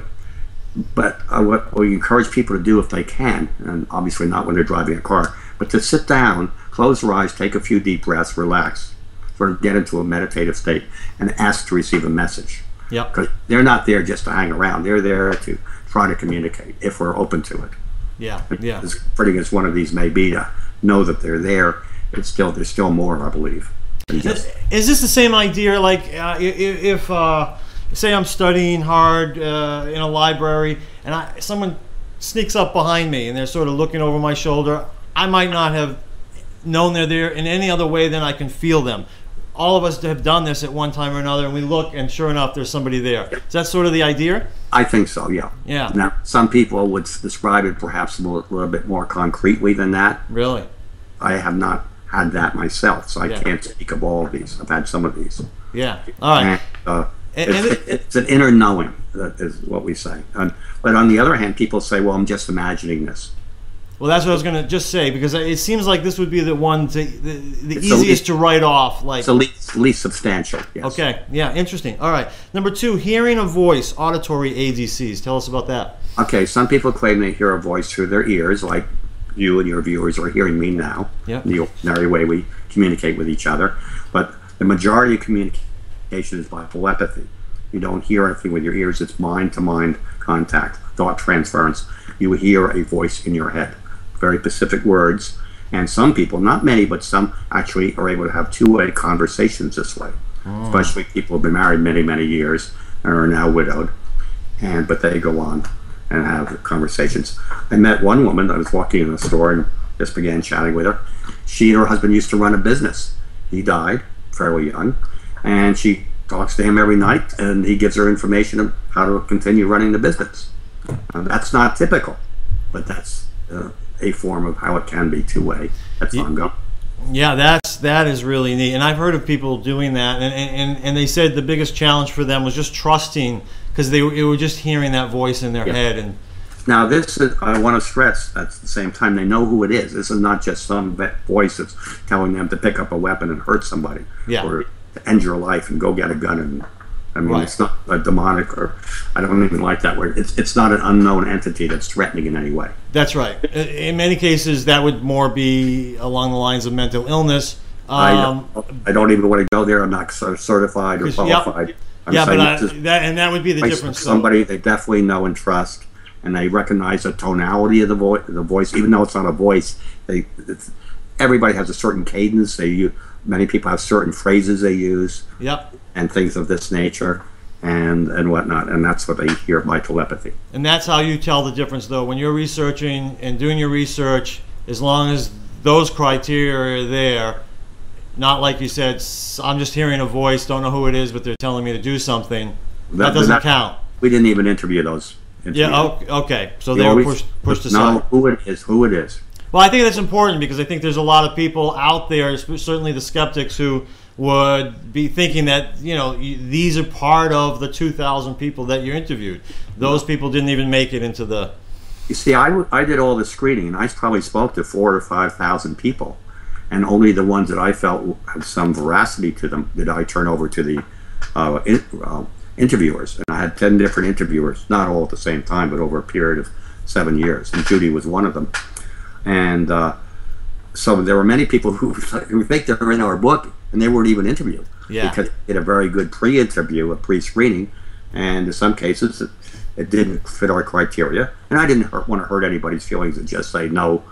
But uh, what we encourage people to do if they can, and obviously not when they're driving a car, but to sit down, close their eyes, take a few deep breaths, relax, sort of get into a meditative state, and ask to receive a message. Yep. Because they're not there just to hang around. They're there to try to communicate if we're open to it. Yeah. Yeah. As comforting as one of these may be to know that they're there, it's still there's still more, I believe. Than Is this the same idea? Like, uh, if uh, say I'm studying hard uh, in a library, and I, someone sneaks up behind me and they're sort of looking over my shoulder, I might not have known they're there in any other way than I can feel them. All of us have done this at one time or another, and we look, and sure enough, there's somebody there. Is that sort of the idea? I think so, yeah. Yeah. Now, some people would describe it perhaps a little, little bit more concretely than that. Really? I have not had that myself, so I Yeah. can't speak of all of these. I've had some of these. Yeah. All right. And, uh, And- it's, and it- it's an inner knowing, that is what we say. And, but on the other hand, people say, well, I'm just imagining this. Well, that's what I was going to just say because it seems like this would be the one to the, the It's the easiest least- to write off. Like, It's the least, least substantial, yes. Okay, yeah, interesting. All right. Number two, hearing a voice, auditory ADCs. Tell us about that. Okay, some people claim they hear a voice through their ears, like you and your viewers are hearing me now. Yeah. The ordinary way we communicate with each other. But the majority of communication is by telepathy. You don't hear anything with your ears, it's mind to mind contact, thought transference. You hear a voice in your head, very specific words. And some people, not many, but some actually are able to have two way conversations this way, oh. especially people who've been married many, many years and are now widowed and but they go on and have conversations. I met one woman. I was walking in the store and just began chatting with her. She and her husband used to run a business. He died fairly young, and she talks to him every night, and he gives her information of how to continue running the business. Now, that's not typical, but that's uh, a form of how it can be two way. That's ongoing. Yeah, that's that is really neat, and I've heard of people doing that, and and, and they said the biggest challenge for them was just trusting because they, were- they were just hearing that voice in their Yeah. head, and Now, this is, I want to stress at the same time they know who it is. This is not just some voice that's telling them to pick up a weapon and hurt somebody, Yeah. or to end your life and go get a gun. And I mean, Right. it's not a demonic, or I don't even like that word. It's it's not an unknown entity that's threatening in any way. that's right. In many cases, that would more be along the lines of mental illness. I, Um, don't, I don't even want to go there. I'm not cer- certified or 'Cause- yep. I'm yeah, but I, that and that would be the difference. though. somebody they definitely know and trust, and they recognize the tonality of the voice. The voice, even though it's not a voice, they it's, everybody has a certain cadence. They use, many people have certain phrases they use Yep. and things of this nature, and and whatnot, and that's what they hear by telepathy. And that's how you tell the difference, though. When you're researching and doing your research, as long as those criteria are there, not like you said, "S- I'm just hearing a voice, don't know who it is, but they're telling me to do something. That, That- doesn't that- count. We didn't even interview those. Yeah. interviews. o- Okay. So We they were always pushed pushed aside. who it is. Who it is. Well, I think that's important because I think there's a lot of people out there, sp- certainly the skeptics, who would be thinking that you know these are part of the 2,000 people that you interviewed. Those people didn't even make it into the. You see, I, w- I did all the screening, and I probably spoke to four or five thousand people, and only the ones that I felt had some veracity to them did I turn over to the uh, in, uh, interviewers. And I had ten different interviewers, not all at the same time, but over a period of seven years, and Judy was one of them. And uh, so there were many people who, who think they're in our book and they weren't even interviewed. Yeah. Because they did a very good pre-interview, a pre-screening, and in some cases it, it didn't fit our criteria. And I didn't hurt, want to hurt anybody's feelings and just say no,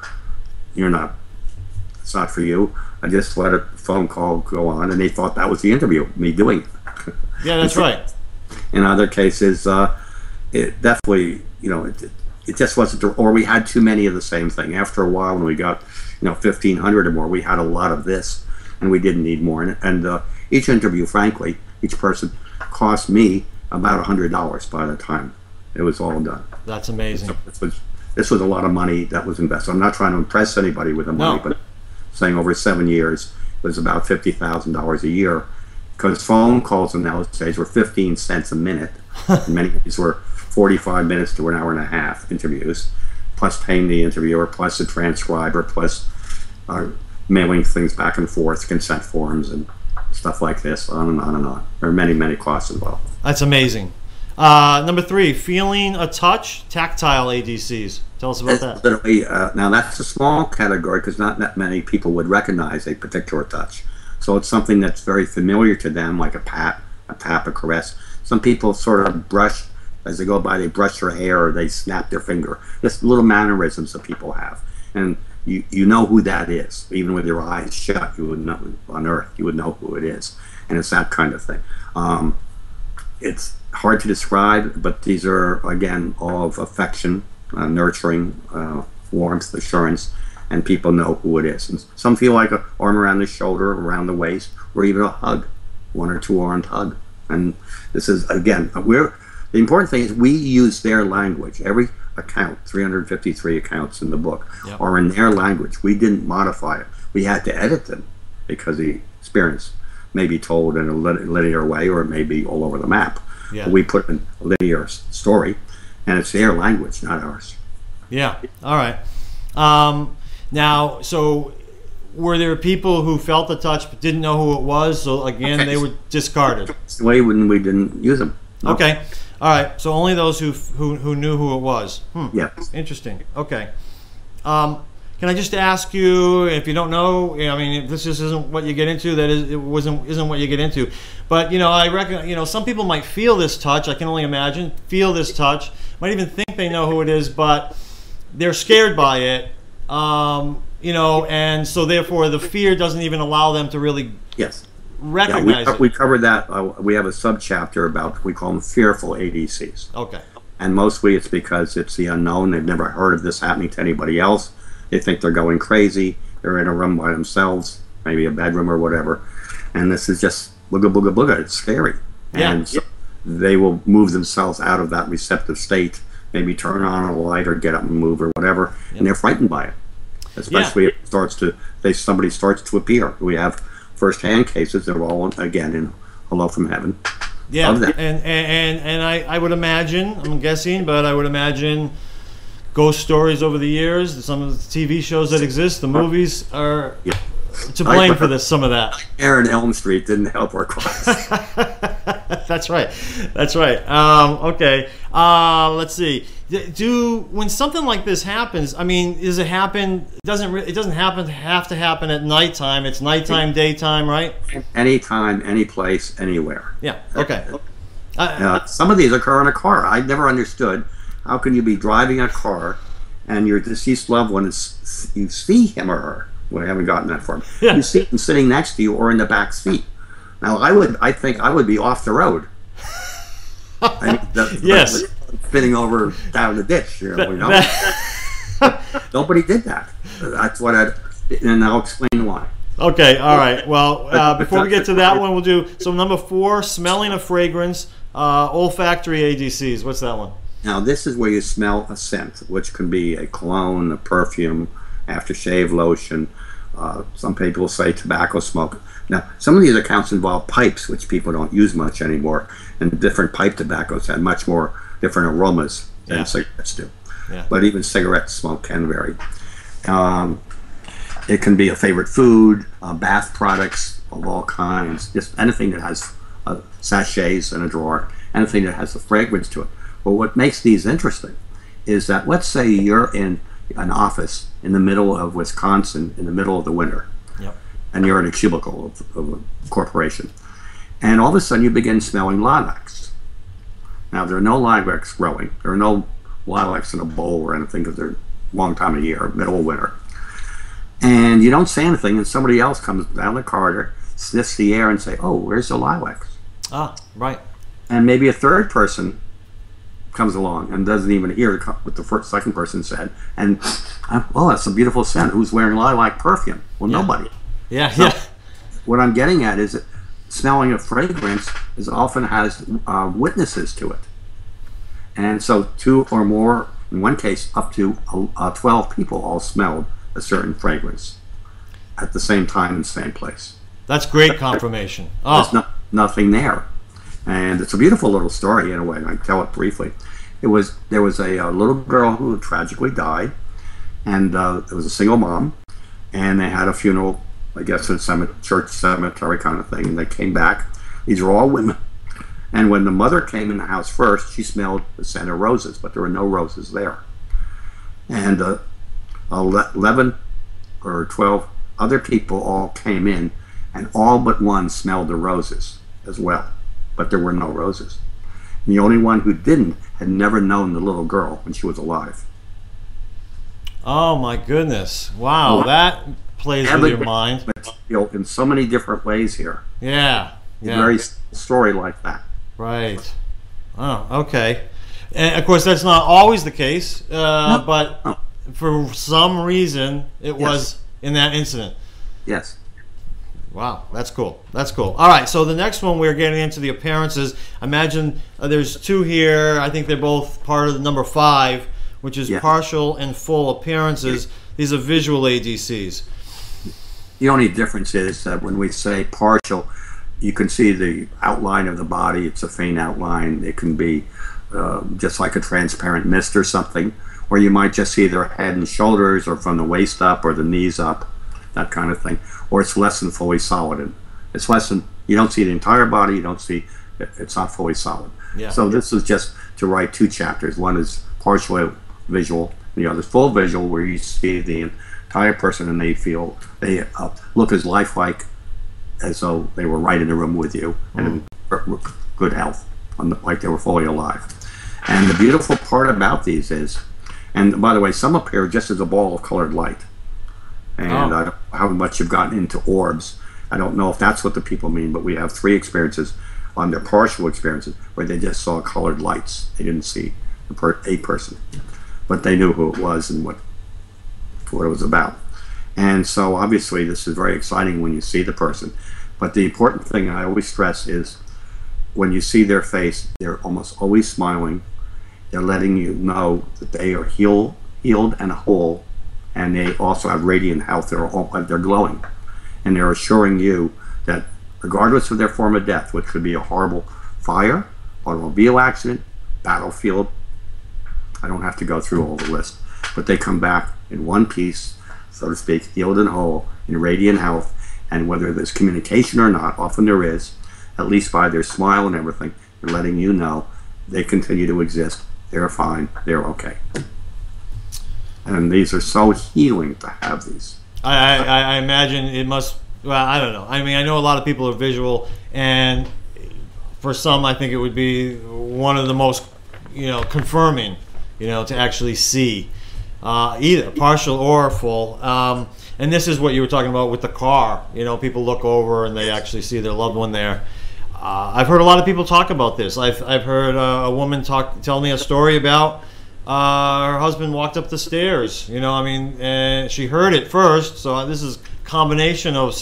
you're not. It's not for you. I just let a phone call go on, and they thought that was the interview, me doing it. Yeah, that's right. In other cases, uh, it definitely, you know, it, it just wasn't, or we had too many of the same thing. After a while, when we got, you know, 1,500 or more, we had a lot of this, and we didn't need more. And, and uh, each interview, frankly, each person cost me about $100 by the time it was all done. That's amazing. So this was this was a lot of money that was invested. I'm not trying to impress anybody with the money, No. but saying over seven years it was about fifty thousand dollars a year. Because phone calls in those days were fifteen cents a minute. and many of these were forty-five minutes to an hour and a half interviews, plus paying the interviewer, plus the transcriber, plus uh, mailing things back and forth, consent forms, and stuff like this, on and on and on. There are many, many costs involved. That's amazing. Uh, number three, feeling a touch, tactile ADCs. Tell us about that. Literally, uh, now that's a small category because not that many people would recognize a particular touch. So it's something that's very familiar to them, like a pat, a tap, a caress. Some people sort of brush as they go by. They brush their hair or they snap their finger. Just little mannerisms that people have, and you you know who that is. Even with your eyes shut, you would know on Earth. You would know who it is, and it's that kind of thing. Um, it's hard to describe, but these are again all of affection, uh, nurturing, uh, warmth, assurance, and people know who it is. And some feel like a arm around the shoulder, around the waist, or even a hug, one or two armed hug. And this is again, we're the important thing is we use their language. Every account, 353 accounts in the book, Yep. are in their language. We didn't modify it. We had to edit them because the experience may be told in a linear way or it may be all over the map. Yeah. We put in a linear story, and it's their language, not ours. Yeah. All right. Um, now, so were there people who felt the touch but didn't know who it was? So again, they were discarded. Way when we didn't use them. No. Okay. All right. So only those who who, who knew who it was. Hmm. Yeah. Interesting. Okay. Um, can I just ask you if you don't know? I mean, if this just isn't what you get into. That is, it wasn't isn't what you get into. But you know, I reckon you know some people might feel this touch. I can only imagine feel this touch. Might even think they know who it is, but they're scared by it. Um, you know, and so therefore the fear doesn't even allow them to really Yes. recognize Yeah, we, we covered that. Uh, we have a subchapter about we call them fearful ADCs, Okay. and mostly it's because it's the unknown. They've never heard of this happening to anybody else. They think they're going crazy. They're in a room by themselves, maybe a bedroom or whatever, and this is just booga booga booga. It's scary, Yeah. and so they will move themselves out of that receptive state. Maybe turn on a light or get up and move or whatever, and they're frightened by it. Especially if it starts to, they somebody starts to appear. We have first-hand cases. They're all again in Hello from Heaven. Yeah, that. and and and I, I would imagine I'm guessing, but I would imagine ghost stories over the years. Some of the TV shows that exist, the movies are Yeah. to blame for this. Some of that. Aaron Elm Street didn't help our cause. That's right. That's right. Um, okay. Uh, let's see. Do when something like this happens? I mean, does it happen? It doesn't. It doesn't happen. Have to happen at nighttime. It's nighttime, daytime, right? Anytime, any place, anywhere. Yeah. Okay. Uh, Uh, some of these occur in a car. I never understood how can you be driving a car and your deceased loved one is you see him or her. We haven't gotten that far. Yeah. You see him sitting next to you or in the back seat. Now I would, I think I would be off the road. I mean, the, Yes. spinning over down the ditch. You know, you know? Nobody did that. That's what I, and I'll explain why. Okay, all right. Well, uh, before we get to that one, we'll do so. Number four, smelling a fragrance, uh, olfactory ADCs. What's that one? Now, this is where you smell a scent, which can be a cologne, a perfume, aftershave lotion, Uh, some people say tobacco smoke. Now, some of these accounts involve pipes, which people don't use much anymore, and different pipe tobaccos have much more different aromas than Yeah. cigarettes do. Yeah. But even cigarette smoke can vary. Um, it can be a favorite food, uh, bath products of all kinds, just anything that has uh, sachets in a drawer, anything that has a fragrance to it. But what makes these interesting is that let's say you're in an office in the middle of Wisconsin in the middle of the winter, Yep. and you're in a cubicle of, of a corporation, and all of a sudden you begin smelling lilacs. Now there are no lilacs growing. There are no lilacs in a bowl or anything because they're long time of year, middle of winter. And you don't say anything, and somebody else comes down the corridor, sniffs the air, and say, "Oh, where's the lilacs?" Ah, right. And maybe a third person comes along and doesn't even hear what the first, second person said, and uh, oh, that's a beautiful scent. Who's wearing lilac perfume? Well, Yeah. nobody. Yeah, So- yeah. What I'm getting at is that smelling a fragrance is often has uh, witnesses to it, and so two or more, in one case, up to uh, 12 people all smelled a certain fragrance at the same time in the same place. That's great confirmation. There's Oh, no, nothing there, and it's a beautiful little story in a way. I tell it briefly. It was there was a, uh little girl who tragically died, and uh, it was a single mom, and they had a funeral, I guess, in a cemetery, church cemetery kind of thing. And they came back. These are all women. And when the mother came in the house first, she smelled the scent of roses, but there were no roses there. And uh, 11 or 12 other people all came in, and all but one smelled the roses as well, but there were no roses. And the only one who didn't had never known the little girl when she was alive. oh my goodness! Wow, Well, that plays with your mind. Material in so many different ways here. Yeah, A yeah. very story like that. Right. Oh, okay. And of course, that's not always the case, uh, No. but No. for some reason, it was in that incident. Yes. Wow, that's cool. That's cool. All right, so the next one we're getting into the appearances. Imagine uh, there's two here. I think they're both part of the number five, which is Yeah. partial and full appearances. These are visual ADCs. The only difference is that when we say partial, you can see the outline of the body. It's a faint outline. It can be uh, just like a transparent mist or something, or you might just see their head and shoulders, or from the waist up, or the knees up, that kind of thing. Or it's less than fully solid. And it's less than you don't see the entire body. You don't see it's not fully solid. Yeah. So this is just to write two chapters. One is partially visual, and the other is full visual, where you see the entire person and they feel they uh, look as lifelike as though they were right in the room with you and in r- good health, like they were fully alive. And the beautiful part about these is, and by the way, some appear just as a ball of colored light. And Oh. I don't how much you've gotten into orbs. I don't know if that's what the people mean, but we have three experiences on their partial experiences where they just saw colored lights. They didn't see the per- a person, but they knew who it was and what what it was about. And so obviously this is very exciting when you see the person. But the important thing I always stress is when you see their face, they're almost always smiling. They're letting you know that they are healed, healed and whole, and they also have radiant health. They're all, they're glowing, and they're assuring you that regardless of their form of death, which could be a horrible fire, automobile accident, battlefield, I don't have to go through all the list, but they come back in one piece, so to speak, healed and whole, in radiant health, and whether there's communication or not, often there is, at least by their smile and everything, they're letting you know they continue to exist, they're fine, they're okay. And these are so healing to have these. I, I, I imagine it must. Well, I don't know. I mean, I know a lot of people are visual, and for some, I think it would be one of the most, you know, confirming, you know, to actually see uh, either partial or full. Um, and this is what you were talking about with the car. You know, people look over and they actually see their loved one there. Uh, I've heard a lot of people talk about this. I've, I've heard uh, a woman talk tell me a story about uh, her husband walked up the stairs. You know, I mean, she heard it first. So this is combination of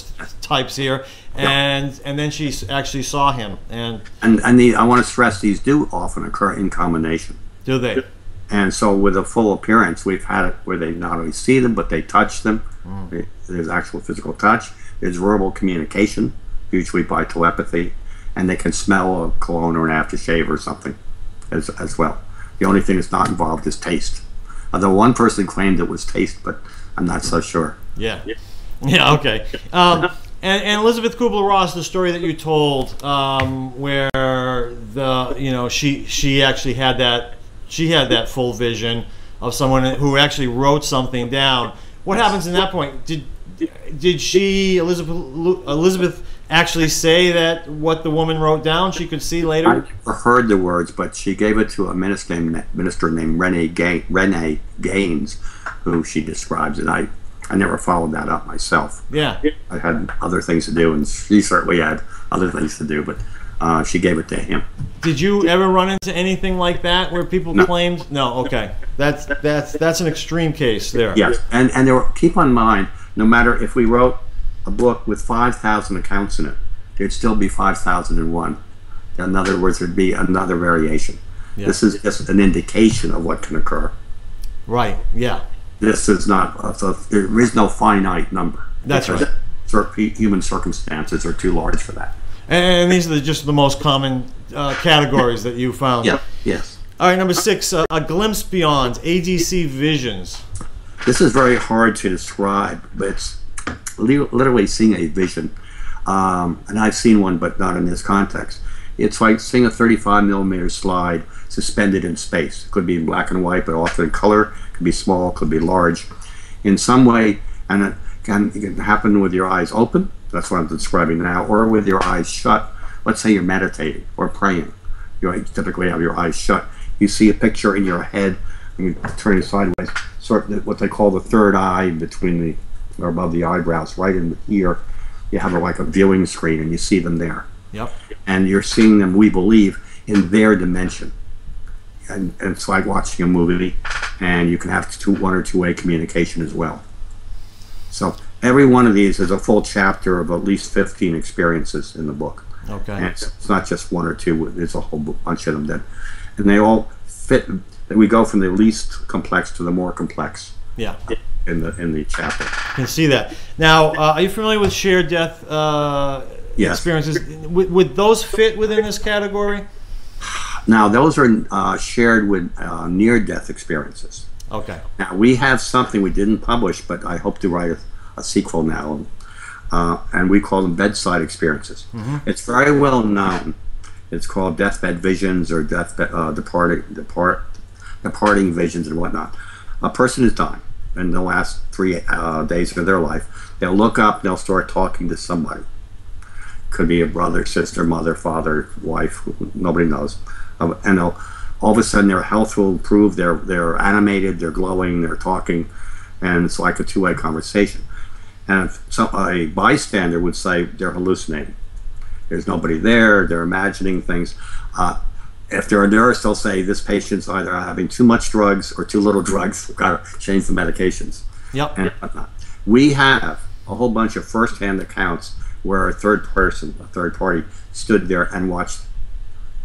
types here, and and then she actually saw him. And And, and the, I want to stress these do often occur in combination. do they? And so, with a full appearance, we've had it where they not only see them, but they touch them. Mm. There's actual physical touch. There's verbal communication, usually by telepathy, and they can smell a cologne or an aftershave or something as, as well. The only thing that's not involved is taste. Although one person claimed it was taste, but I'm not so sure. Yeah. Yeah. Okay. Um, and, and Elisabeth Kübler-Ross, the story that you told, um, where the you know she she actually had that she had that full vision of someone who actually wrote something down. What happens in that point? Did did she Elizabeth Elizabeth actually say that what the woman wrote down she could see I later? never heard the words, but she gave it to a minister named, minister named Renee, Ga- Renee Gaines, who she describes, and I, I never followed that up myself. Yeah. I had other things to do, and she certainly had other things to do, but uh, she gave it to him. Did you ever run into anything like that where people No. claimed? No. Okay. That's that's that's an extreme case there. Yes, and and there were, keep in mind, no matter if we wrote a book with five thousand accounts in it, there'd still be five thousand and one. In other words, there'd be another variation. Yeah. This is just an indication of what can occur. Right. Yeah. This is not. Uh, so there is no finite number. That's right. human circumstances are too large for that. And these are the, just the most common uh, categories that you found. Yeah. Yes. All right, number six, uh, a glimpse beyond ADC visions. This is very hard to describe, but it's literally seeing a vision. Um, and I've seen one, but not in this context. It's like seeing a 35 millimeter slide suspended in space. It could be in black and white, but often in color. It could be small, could be large. In some way, and it can, it can happen with your eyes open. That's what I'm describing now, or with your eyes shut. Let's say you're meditating or praying. You typically have your eyes shut. You see a picture in your head, and you turn it sideways. Sort of what they call the third eye between the or above the eyebrows, right in here. You have a, like a viewing screen, and you see them there Yep. and you're seeing them, we believe, in their dimension. And, and it's like watching a movie, and you can have two, one or two way communication as well. So every one of these is a full chapter of at least 15 experiences in the book. And Okay. it's, it's not just one or two, there's a whole bunch of them that, and they all fit. We go from the least complex to the more complex Yeah. In the in the chapter. I can see that. Now, uh, are you familiar with shared death uh, Yes. experiences? Would, would those fit within this category? Now those are uh, shared with uh, near death experiences. Okay. Now we have something we didn't publish, but I hope to write a, a sequel now, uh, and we call them bedside experiences. It's very well known. It's called deathbed visions or deathbed uh, departing depart departing visions and whatnot. A person is dying in the last three uh, days of their life. They'll look up. They'll start talking to somebody. Could be a brother, sister, mother, father, wife. Nobody knows. And all of a sudden their health will improve. They're they're animated. They're glowing. They're talking, and it's like a two way conversation. And so, a bystander would say they're hallucinating. There's nobody there. They're imagining things. Uh, if they're a nurse, they'll say this patient's either having too much drugs or too little drugs. We've got to change the medications Yep. and whatnot. We have a whole bunch of first-hand accounts where a third person, a third party, stood there and watched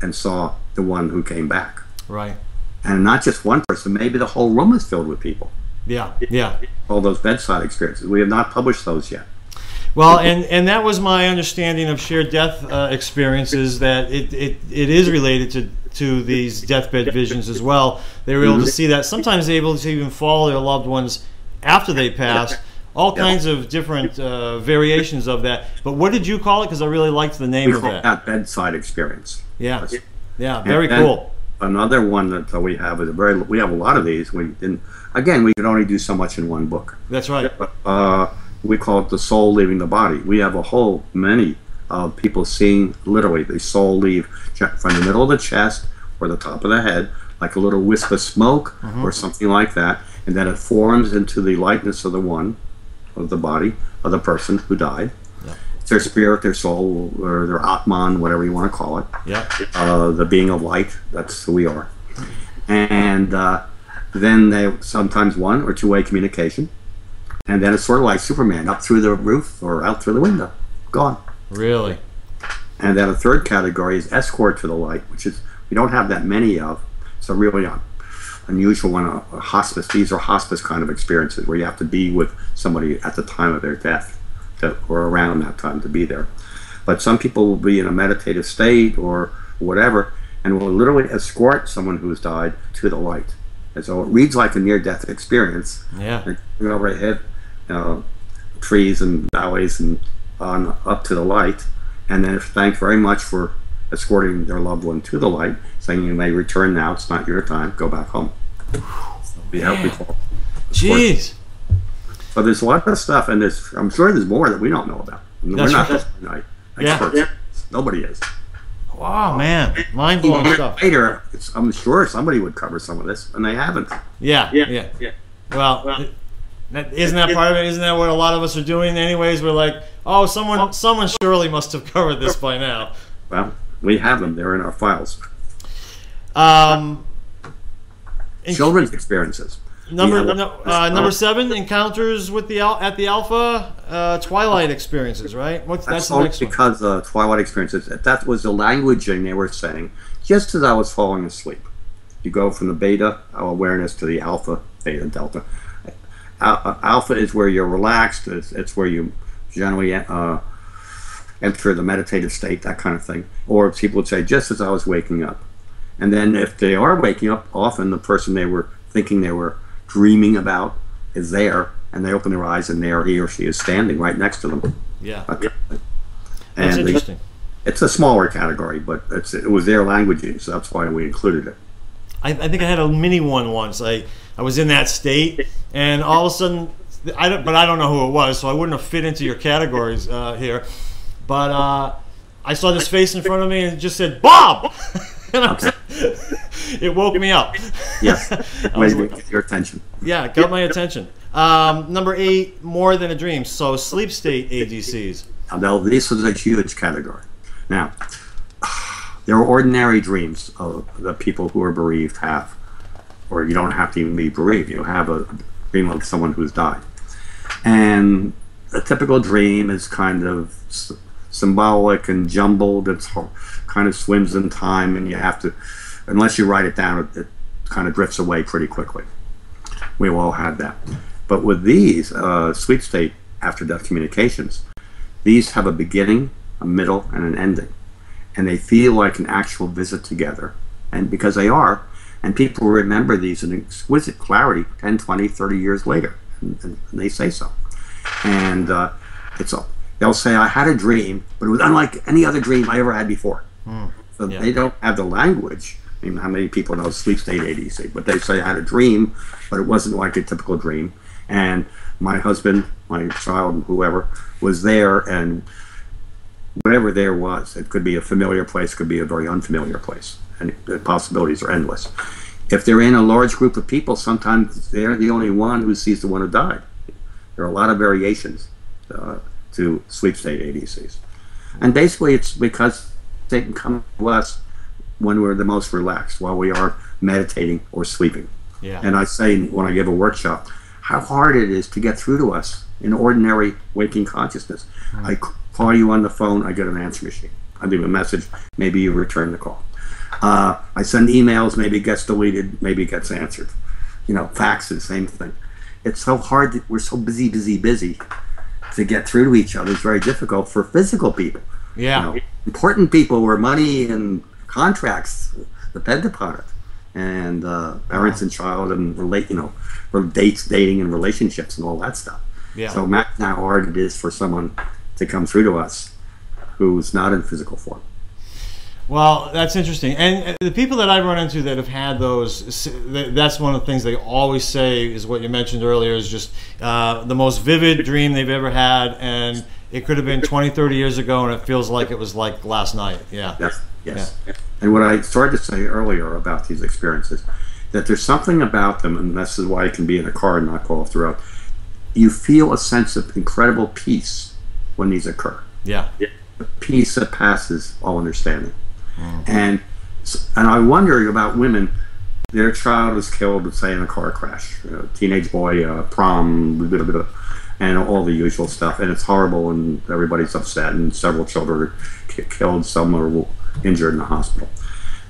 and saw the one who came back. Right. And not just one person, maybe the whole room is filled with people. Yeah. Yeah. All those bedside experiences. We have not published those yet. Well, and, and that was my understanding of shared death uh, experiences that it, it, it is related to, to these deathbed visions as well. They were able to see that. Sometimes they're able to even follow their loved ones after they passed. All kinds of different uh, variations of that. But what did you call it? Because I really liked the name We of call that. that bedside experience. Yeah. Yeah. Very And- cool. Another one that we have is a very. We have a lot of these. We didn't. Again, we could only do so much in one book. That's right. uh, we call it the soul leaving the body. We have a whole many of people seeing literally the soul leave from the middle of the chest or the top of the head, like a little wisp of smoke or something like that, and then it forms into the likeness of the one of the body of the person who died. Yeah. It's their spirit, their soul, or their atman, whatever you want to call it Yeah. uh, the being of light. That's who we are. And uh, then they sometimes one or two way communication. And then it's sort of like Superman up through the roof or out through the window, gone. Really. And then a third category is escort to the light, which is we don't have that many of. So really, uh, unusual one, a, a hospice. These are hospice kind of experiences where you have to be with somebody at the time of their death, to, or around that time to be there. But some people will be in a meditative state or whatever, and will literally escort someone who's died to the light. And so it reads like a near-death experience. Yeah. Over ahead, you know, trees and valleys and on up to the light, and then thank very much for escorting their loved one to the light, saying you may return now. It's not your time. Go back home. Be happy. Jeez. So there's a lot of stuff, and there's I'm sure there's more that we don't know about. We're That's not right. like, Yeah. experts. Nobody is. Wow, man. Mind blowing stuff. later, it's, I'm sure somebody would cover some of this, and they haven't. Yeah. Yeah. yeah. Well, it- that, isn't that part of it? Isn't that what a lot of us are doing? Anyways, we're like, oh, someone, someone surely must have covered this by now. Well, we have them. They're in our files. Um, Children's experiences. number Yeah. no, uh, number seven, encounters with the al- at the Alpha uh, Twilight experiences. Right? What's that's, That's the next one? because uh, Twilight experiences. That was the languaging they were saying just as I was falling asleep. You go from the beta awareness to the alpha, theta, delta. Al- uh, alpha is where you're relaxed. It's, it's where you generally uh, enter the meditative state, that kind of thing. Or people would say, just as I was waking up. And then if they are waking up, often the person they were thinking they were dreaming about is there, and they open their eyes, and there he or she is standing right next to them. Yeah, That kind of thing. that's And they- interesting. it's a smaller category, but it's, it was their language, so that's why we included it. I, I think I had a mini one once. I, I was in that state, and all of a sudden, I don't, but I don't know who it was, so I wouldn't have fit into your categories uh, here. But uh, I saw this face in front of me and it just said Bob. was- it woke me up. Yes, I was maybe your attention. Yeah, it got my attention. Um, number eight, more than a dream. So sleep state ADCs. Now, this is a huge category. Now, there are ordinary dreams of that people who are bereaved have, or you don't have to even be bereaved. You have a dream of someone who's died, and a typical dream is kind of symbolic and jumbled. It's kind of swims in time, and you have to, unless you write it down, it, it kind of drifts away pretty quickly. We all had that, but with these uh, sleep state after death communications, these have a beginning, a middle, and an ending. And they feel like an actual visit together. And because they are, and people remember these in exquisite clarity 10, 20, 30 years later. And, and they say so. And uh, it's a, they'll say, I had a dream, but it was unlike any other dream I ever had before. So Yeah. they don't have the language. I mean, how many people know sleep state ADC? But they say I had a dream, but it wasn't like a typical dream. And my husband, my child, whoever was there, and whatever there was, it could be a familiar place, could be a very unfamiliar place, and the possibilities are endless. If they're in a large group of people, sometimes they're the only one who sees the one who died. There are a lot of variations uh, to sleep state ADCs, and basically it's because they can come to us when we're the most relaxed, while we are meditating or sleeping. Yeah. And I say when I give a workshop, how hard it is to get through to us in ordinary waking consciousness. I call you on the phone, I get an answer machine. I leave a message, maybe you return the call. Uh, I send emails, maybe it gets deleted, maybe it gets answered. You know, faxes, same thing. It's so hard, that we're so busy, busy, busy to get through to each other. It's very difficult for physical people. yeah. You know, important people where money and contracts depend upon it, and uh, parents and child and relate, you know, for dates, dating, and relationships and all that stuff. Yeah. So imagine how hard it is for someone to come through to us who's not in physical form. Well, that's interesting. And uh, the people that I've run into that have had those, that's one of the things they always say is what you mentioned earlier is just uh, the most vivid dream they've ever had. And it could have been 20, 30 years ago, and it feels like it was like last night. Yeah. Yes, yes. And what I started to say earlier about these experiences, that there's something about them, and this is why it can be in a car and not go off the road. You feel a sense of incredible peace when these occur. Yeah. Yeah. peace that passes all understanding. And and I wonder about women. Their child was killed, say, in a car crash. You know, teenage boy, uh, prom, blah, blah, blah, and all the usual stuff. And it's horrible, and everybody's upset. And several children are killed. Some are injured in the hospital.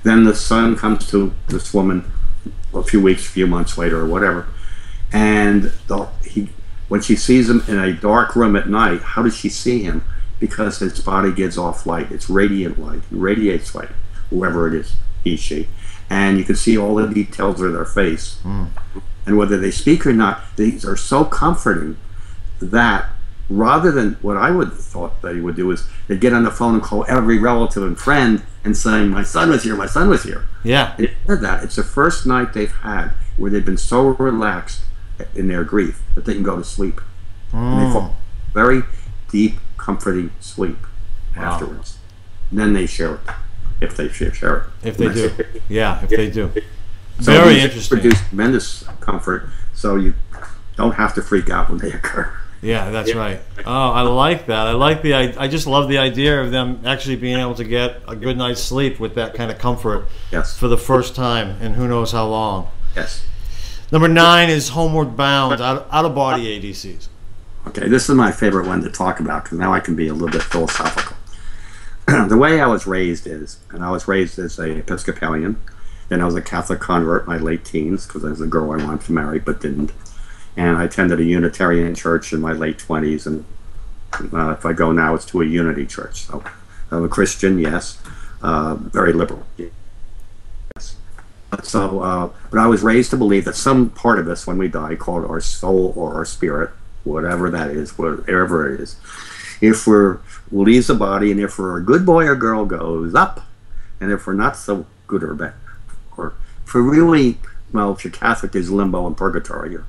Then the son comes to this woman a few weeks, a few months later, or whatever. And the, he, when she sees him in a dark room at night, how does she see him? Because its body gives off light. It's radiant light. He radiates light, whoever it is, he, she. And you can see all the details of their face. Hmm. And whether they speak or not, these are so comforting that rather than what I would have thought they would do is they'd get on the phone and call every relative and friend and saying, My son was here, my son was here. Yeah. Instead of that, it's the first night they've had where they've been so relaxed in their grief that they can go to sleep. And they hmm. fall very deep, comforting sleep Wow. afterwards. And then they share it, if they share, share it. If they do. Yeah, if they do. So Very interesting. Produce tremendous comfort, so you don't have to freak out when they occur. Yeah, that's right. Oh, I like that. I like the. I, I just love the idea of them actually being able to get a good night's sleep with that kind of comfort Yes. for the first time, and who knows how long. Yes. Number nine is Homeward Bound, out, out of body ADCs. Okay, this is my favorite one to talk about because now I can be a little bit philosophical. the way I was raised is, and I was raised as a Episcopalian, then I was a Catholic convert in my late teens because I was a girl I wanted to marry but didn't, and I attended a Unitarian church in my late twenties, and uh, if I go now, it's to a Unity church. So I'm a Christian, yes, uh, very liberal, yes. So, uh, but I was raised to believe that some part of us, when we die, called our soul or our spirit, whatever that is, whatever it is, if we're leaves the body, and if we're a good boy or girl, goes up, and if we're not so good or bad, or if we're really well, if you're Catholic, there's limbo and purgatory, or,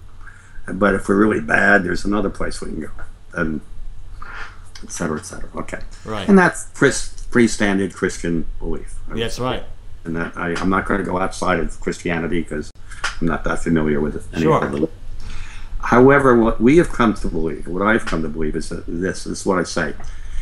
but if we're really bad, there's another place we can go, and et cetera, et cetera. Okay, Right. and that's Chris, standard Christian belief. That's right. and that I, I'm not going to go outside of Christianity because I'm not that familiar with it. Sure. However, what we have come to believe, what I've come to believe, is that this, this is what I say,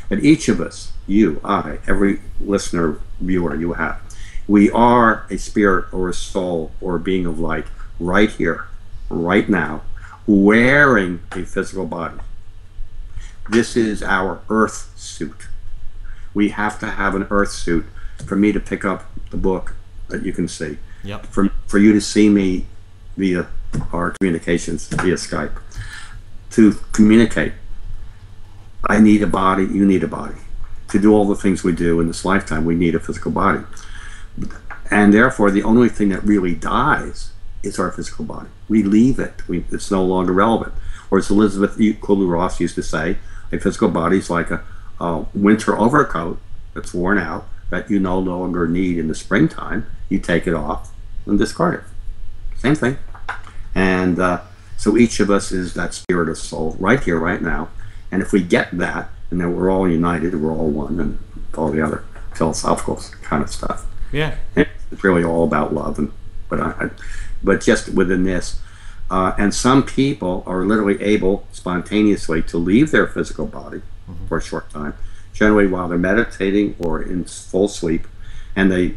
that each of us, you, I, every listener, viewer you have, we are a spirit or a soul or a being of light right here, right now, wearing a physical body. This is our earth suit. We have to have an earth suit for me to pick up the book that you can see, Yep. for, for you to see me via our communications via Skype, to communicate. I need a body, you need a body. To do all the things we do in this lifetime, we need a physical body. And therefore, the only thing that really dies is our physical body. We leave it, we, it's no longer relevant. Or as Elisabeth Kübler-Ross used to say, a physical body is like a, a winter overcoat that's worn out that you no longer need in the springtime. You take it off and discard it. Same thing. And uh, so each of us is that spirit of soul right here, right now. And if we get that, and then we're all united, we're all one, and all the other philosophical kind of stuff. Yeah. It's really all about love, and but I, I but just within this, uh, and some people are literally able spontaneously to leave their physical body for a short time, generally while they're meditating or in full sleep, and they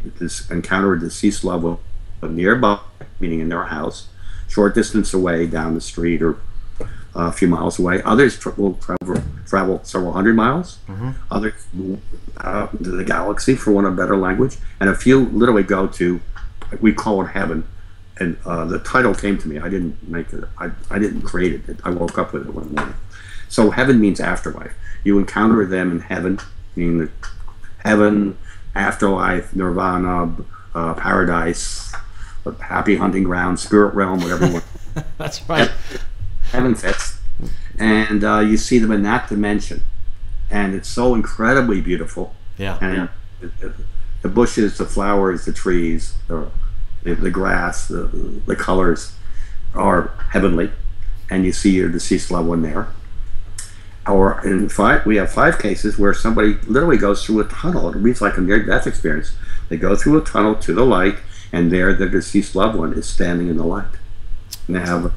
encounter a deceased loved one nearby, meaning in their house, short distance away down the street or a few miles away. Others tr- will travel, travel several hundred miles. Others uh, to the galaxy, for want of a better language. And a few literally go to, we call it heaven. And uh, the title came to me. I didn't make it. I, I didn't create it. I woke up with it one morning. So heaven means afterlife. You encounter them in heaven, meaning the heaven, afterlife, nirvana, uh, paradise, happy hunting ground, spirit realm, whatever you want That's right. heaven fits, and uh, you see them in that dimension, and it's so incredibly beautiful. Yeah. And the, the bushes, the flowers, the trees, the the, the grass, the, the colors are heavenly, and you see your deceased loved one there. Or in five, we have five cases where somebody literally goes through a tunnel. It reads like a near-death experience. They go through a tunnel to the light, and there the deceased loved one is standing in the light. And they have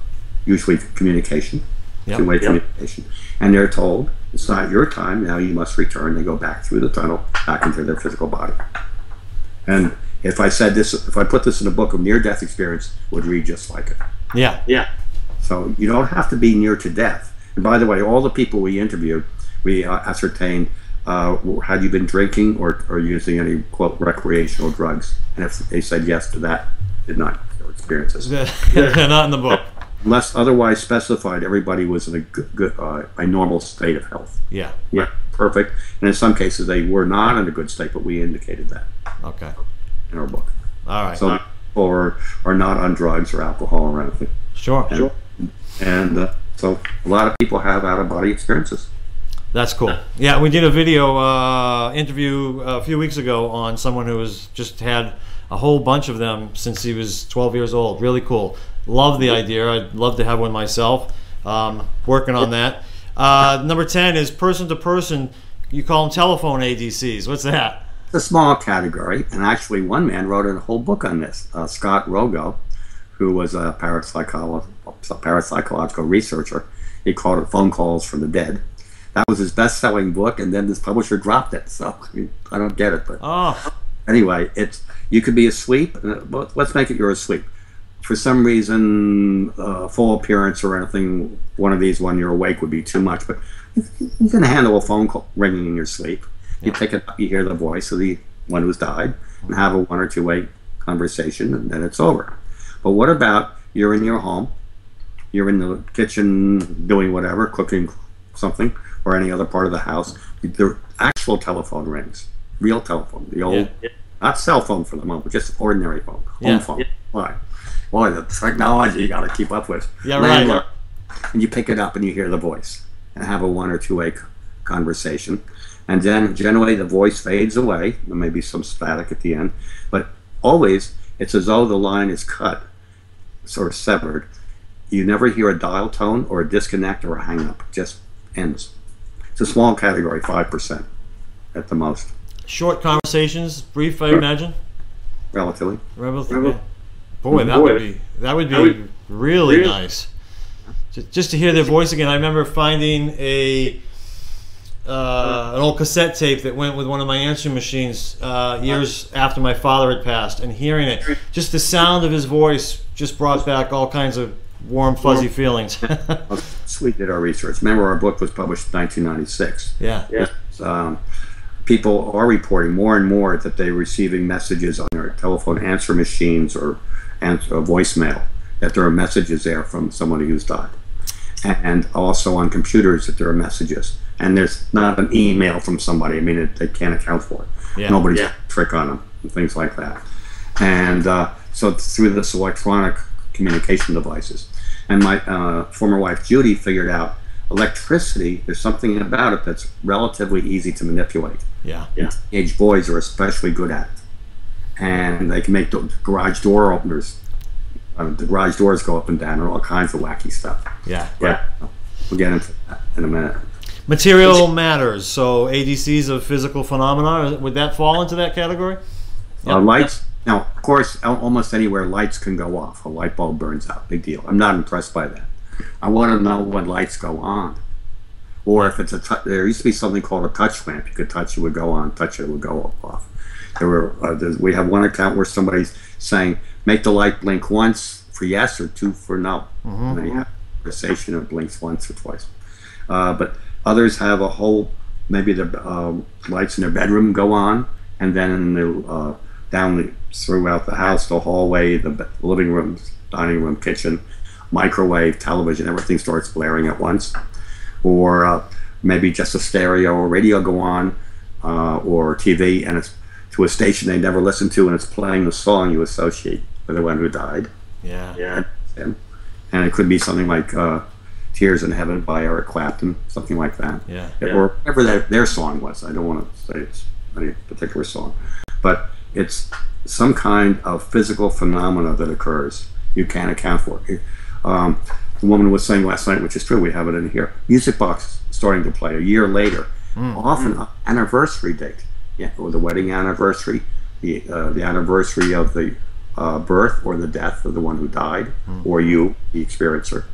usually communication, Yep. two-way Yep. communication, and they're told it's not your time now. You must return. They go back through the tunnel, back into their physical body. And if I said this, if I put this in a book of near-death experience, it would read just like it. Yeah. Yeah. So you don't have to be near to death. And by the way, all the people we interviewed, we uh, ascertained uh, had you been drinking or, or using any quote recreational drugs, and if they said yes to that, did not. experiences. They're not in the book. Unless otherwise specified, everybody was in a good, good uh, a normal state of health. Yeah. Yeah, perfect. And in some cases, they were not in a good state, but we indicated that Okay. in our book. All right. So, or are not on drugs or alcohol or anything. sure. And, and uh, so, a lot of people have out of body experiences. That's cool. Yeah, we did a video uh, interview a few weeks ago on someone who has just had a whole bunch of them since he was 12 years old. Really cool. Love the idea. I'd love to have one myself. Um, working on that. Uh, number 10 is person to person. You call them telephone ADCs. What's that? It's a small category, and actually, one man wrote a whole book on this. Uh, Scott Rogo, who was a parapsycholo- a parapsychological researcher, he called it "Phone Calls from the Dead." That was his best-selling book, and then this publisher dropped it. So I, mean, I don't get it, but Oh, anyway, it's you could be asleep. uh, Let's make it you're asleep. For some reason, uh, full appearance or anything, one of these when you're awake would be too much. But you can handle a phone call ringing in your sleep. You pick it up, you hear the voice of the one who's died, and have a one or two way conversation, and then it's over. But what about you're in your home, you're in the kitchen doing whatever, cooking something, or any other part of the house? The actual telephone rings, real telephone, the old Yeah. not cell phone for the moment, just ordinary phone, home Yeah. phone. Why? Boy, the technology you got to keep up with. Yeah, right. And you pick it up and you hear the voice and have a one or two way conversation. And then generally the voice fades away. There may be some static at the end, but always it's as though the line is cut, sort of severed. You never hear a dial tone or a disconnect or a hang up. It just ends. It's a small category, 5% at the most, short conversations, brief, I imagine. relatively. Relatively. yeah. Boy, that would be that would be really nice. Just to hear their voice again. I remember finding a uh, an old cassette tape that went with one of my answering machines uh, years after my father had passed, and hearing it, just the sound of his voice just brought back all kinds of warm, fuzzy feelings. So we did our research. Remember, our book was published in 1996. yeah. Um, people are reporting more and more that they're receiving messages on their telephone answer machines or answer, uh, voicemail that there are messages there from somebody who's died, and also on computers that there are messages. And there's not an email from somebody. I mean, it, they can't account for it. Yeah. Nobody's got a trick on them and things like that. And uh, so through this electronic communication devices, and my uh, former wife Judy figured out electricity. There's something about it that's relatively easy to manipulate. Yeah. Yeah. Age boys are especially good at it, and they can make the garage door openers. Uh, the garage doors go up and down, and all kinds of wacky stuff. Yeah. But we'll get into that in a minute. Material matters. So ADCs of physical phenomena would that fall into that category? Uh, lights. Now, of course, almost anywhere lights can go off. A light bulb burns out. Big deal. I'm not impressed by that. I want to know when lights go on, or if it's a. tou- there used to be something called a touch lamp. You could touch it would go on, touch it would go off. There were. Uh, we have one account where somebody's saying, "Make the light blink once for yes or two for no." And then you have a conversation. It blinks once or twice. Uh, but others have a whole. Maybe the uh, lights in their bedroom go on, and then in the uh, down the, throughout the house, the hallway, the living room, dining room, kitchen, microwave, television, everything starts blaring at once. Or uh, maybe just a stereo or radio go on, uh, or TV, and it's to a station they never listened to, and it's playing the song you associate with the one who died. Yeah. Yeah. And, and it could be something like uh, Tears in Heaven by Eric Clapton, something like that Yeah. or whatever their, their song was. I don't want to say it's any particular song, but it's some kind of physical phenomena that occurs. You can't account for. it. Um, the woman was saying last night, which is true, we have it in here. Music box starting to play a year later, often an anniversary date, yeah, or the wedding anniversary, the uh, the anniversary of the uh, birth or the death of the one who died, or you, the experiencer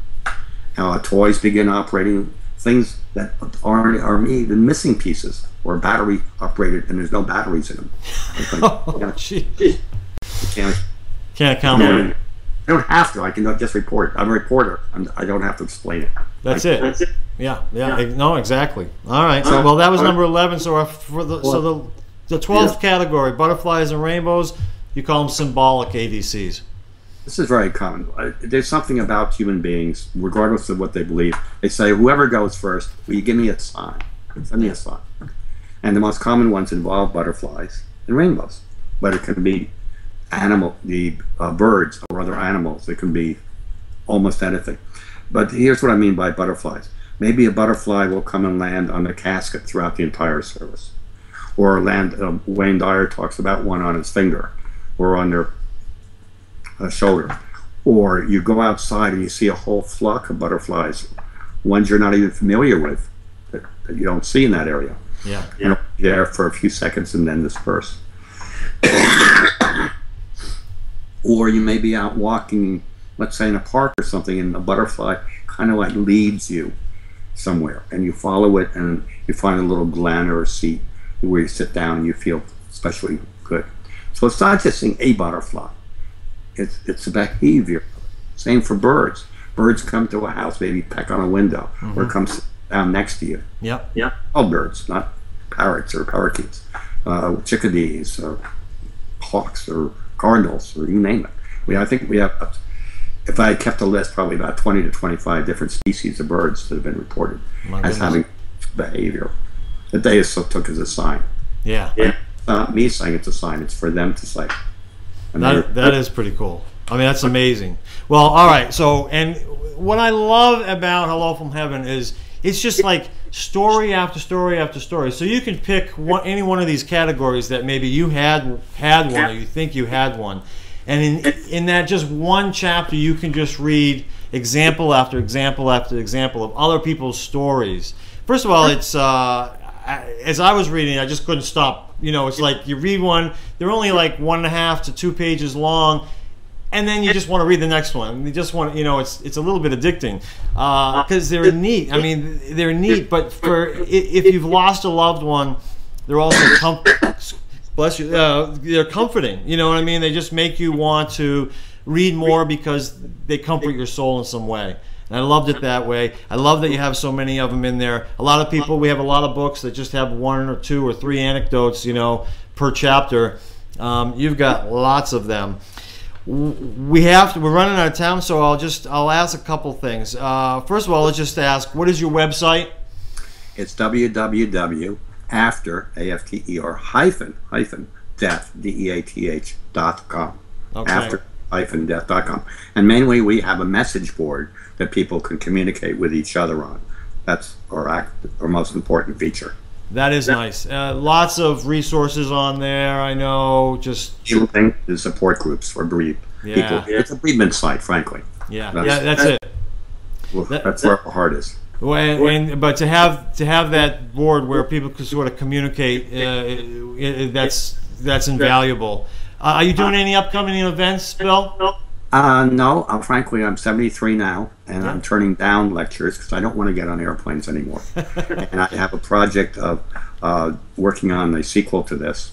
uh, toys begin operating things that aren't are even missing pieces or battery operated and there's no batteries in them. It's like, Oh, you gee. can't- Can't for. I don't have to. I can just report. I'm a reporter. I'm, I don't have to explain it. That's I- it. Yeah, yeah, no, exactly. All right. So, well, that was number eleven. So, our, for the so the the twelfth category, butterflies and rainbows, you call them symbolic ADCs. This is very common. There's something about human beings, regardless of what they believe. They say, "Whoever goes first, will you give me a sign? Send me a sign." And the most common ones involve butterflies and rainbows, but it can be animal, the uh, birds or other animals. It can be almost anything. But here's what I mean by butterflies. Maybe a butterfly will come and land on the casket throughout the entire service, or land. Um, Wayne Dyer talks about one on his finger, or on their uh, shoulder, or you go outside and you see a whole flock of butterflies, ones you're not even familiar with, that, that you don't see in that area. Yeah. You know, there for a few seconds and then disperse. or you may be out walking, let's say in a park or something, and a butterfly kind of like leads you somewhere, and you follow it, and you find a little glen or a seat where you sit down and you feel especially good. So it's not just seeing a butterfly; it's it's a behavior. Same for birds. Birds come to a house, maybe peck on a window, or mm-hmm. come sit down next to you Yep. all birds, not parrots or parakeets, uh, chickadees, or hawks, or cardinals, or you name it. We, I think we have, if I kept a list, probably about 20 to 25 different species of birds that have been reported My as goodness. having behavior that they so took as a sign. Yeah. It's not me saying it's a sign; it's for them to say. And That, that is pretty cool. I mean, that's amazing. Well, all right. So, and what I love about Hello from Heaven is it's just like story after story after story. So you can pick one, any one of these categories that maybe you had had one or you think you had one, and in in that just one chapter you can just read example after example after example of other people's stories. First of all, it's uh, as I was reading, I just couldn't stop. You know, it's like you read one; they're only like one and a half to two pages long, and then you just want to read the next one. You just want, you know, it's it's a little bit addicting because they're neat. I mean, they're neat, but for if you've lost a loved one, they're also com- bless you. Uh, they're comforting. You know what I mean? They just make you want to read more because they comfort your soul in some way. And I loved it that way. I love that you have so many of them in there. A lot of people, we have a lot of books that just have one or two or three anecdotes, you know, per chapter. Um, you've got lots of them we have to we're running out of time so i'll just i'll ask a couple things uh, first of all let's just ask what is your website It's www after a f t e r hyphen hyphen death d e a t h dot com. Okay. After hyphen death dot com. And mainly we have a message board that people can communicate with each other on. That's our act, our most important feature. That is nice uh, lots of resources on there i know just the support groups for bereaved Yeah. people. It's a bereavement site, frankly. yeah That's- yeah that's it Well, That- that's where our heart is. Well, and, and but to have to have that board where people can sort of communicate, uh, it, it- that's that's invaluable. Uh, are you doing any upcoming events, Bill? Uh, no, uh, frankly, I'm 73 now, and I'm turning down lectures because I don't want to get on airplanes anymore. and I have a project of uh, working on a sequel to this,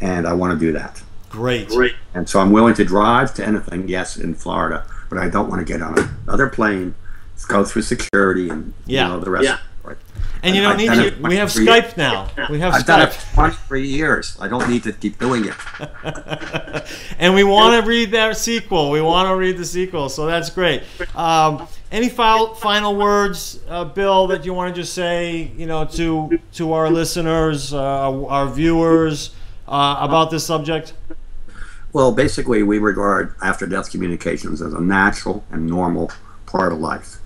and I want to do that. Great. And so I'm willing to drive to anything, yes, in Florida, but I don't want to get on another plane, go through security, and Yeah. you know the rest. Yeah. And you don't I've need to. We have 23 Skype now. We have I've done it Skype. for 23 years. I don't need to keep doing it. and we want to read that sequel. We want to read the sequel, so that's great. Um, any final final words, uh, Bill, that you want to just say, you know, to to our listeners, uh, our viewers, uh, about this subject? Well, basically, we regard after death communications as a natural and normal part of life.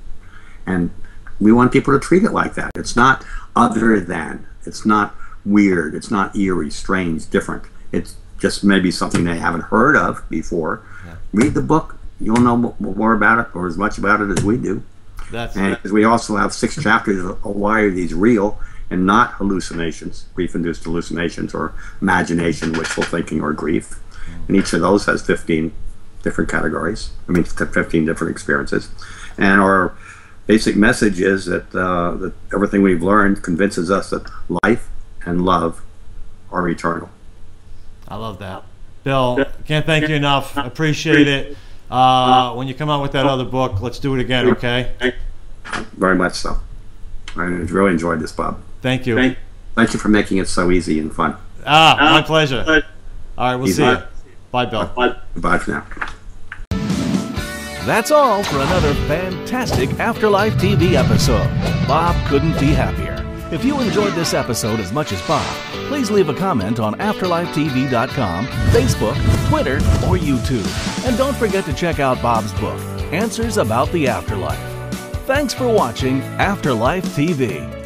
And we want people to treat it like that. It's not other than, it's not weird, it's not eerie, strange, different. It's just maybe something they haven't heard of before. Read the book, you'll know more about it or as much about it as we do. That's And 'cause we also have six chapters of of why are these real and not hallucinations, grief-induced hallucinations or imagination, wishful thinking, or grief. Mm. And each of those has 15 different categories. I mean, 15 different experiences. And our basic message is that, uh, that everything we've learned convinces us that life and love are eternal. I love that. Bill, can't thank you enough. I appreciate it. Uh, when you come out with that other book, let's do it again, okay? Very much so. I really enjoyed this, Bob. Thank you. Thank- Thank you for making it so easy and fun. Ah, my pleasure. All right, we'll He's see you. not- Bye, Bill. but Goodbye for now. That's all for another fantastic Afterlife TV episode. Bob couldn't be happier. If you enjoyed this episode as much as Bob, please leave a comment on AfterlifeTV.com, Facebook, Twitter, or YouTube. And don't forget to check out Bob's book, Answers About the Afterlife. Thanks for watching Afterlife TV.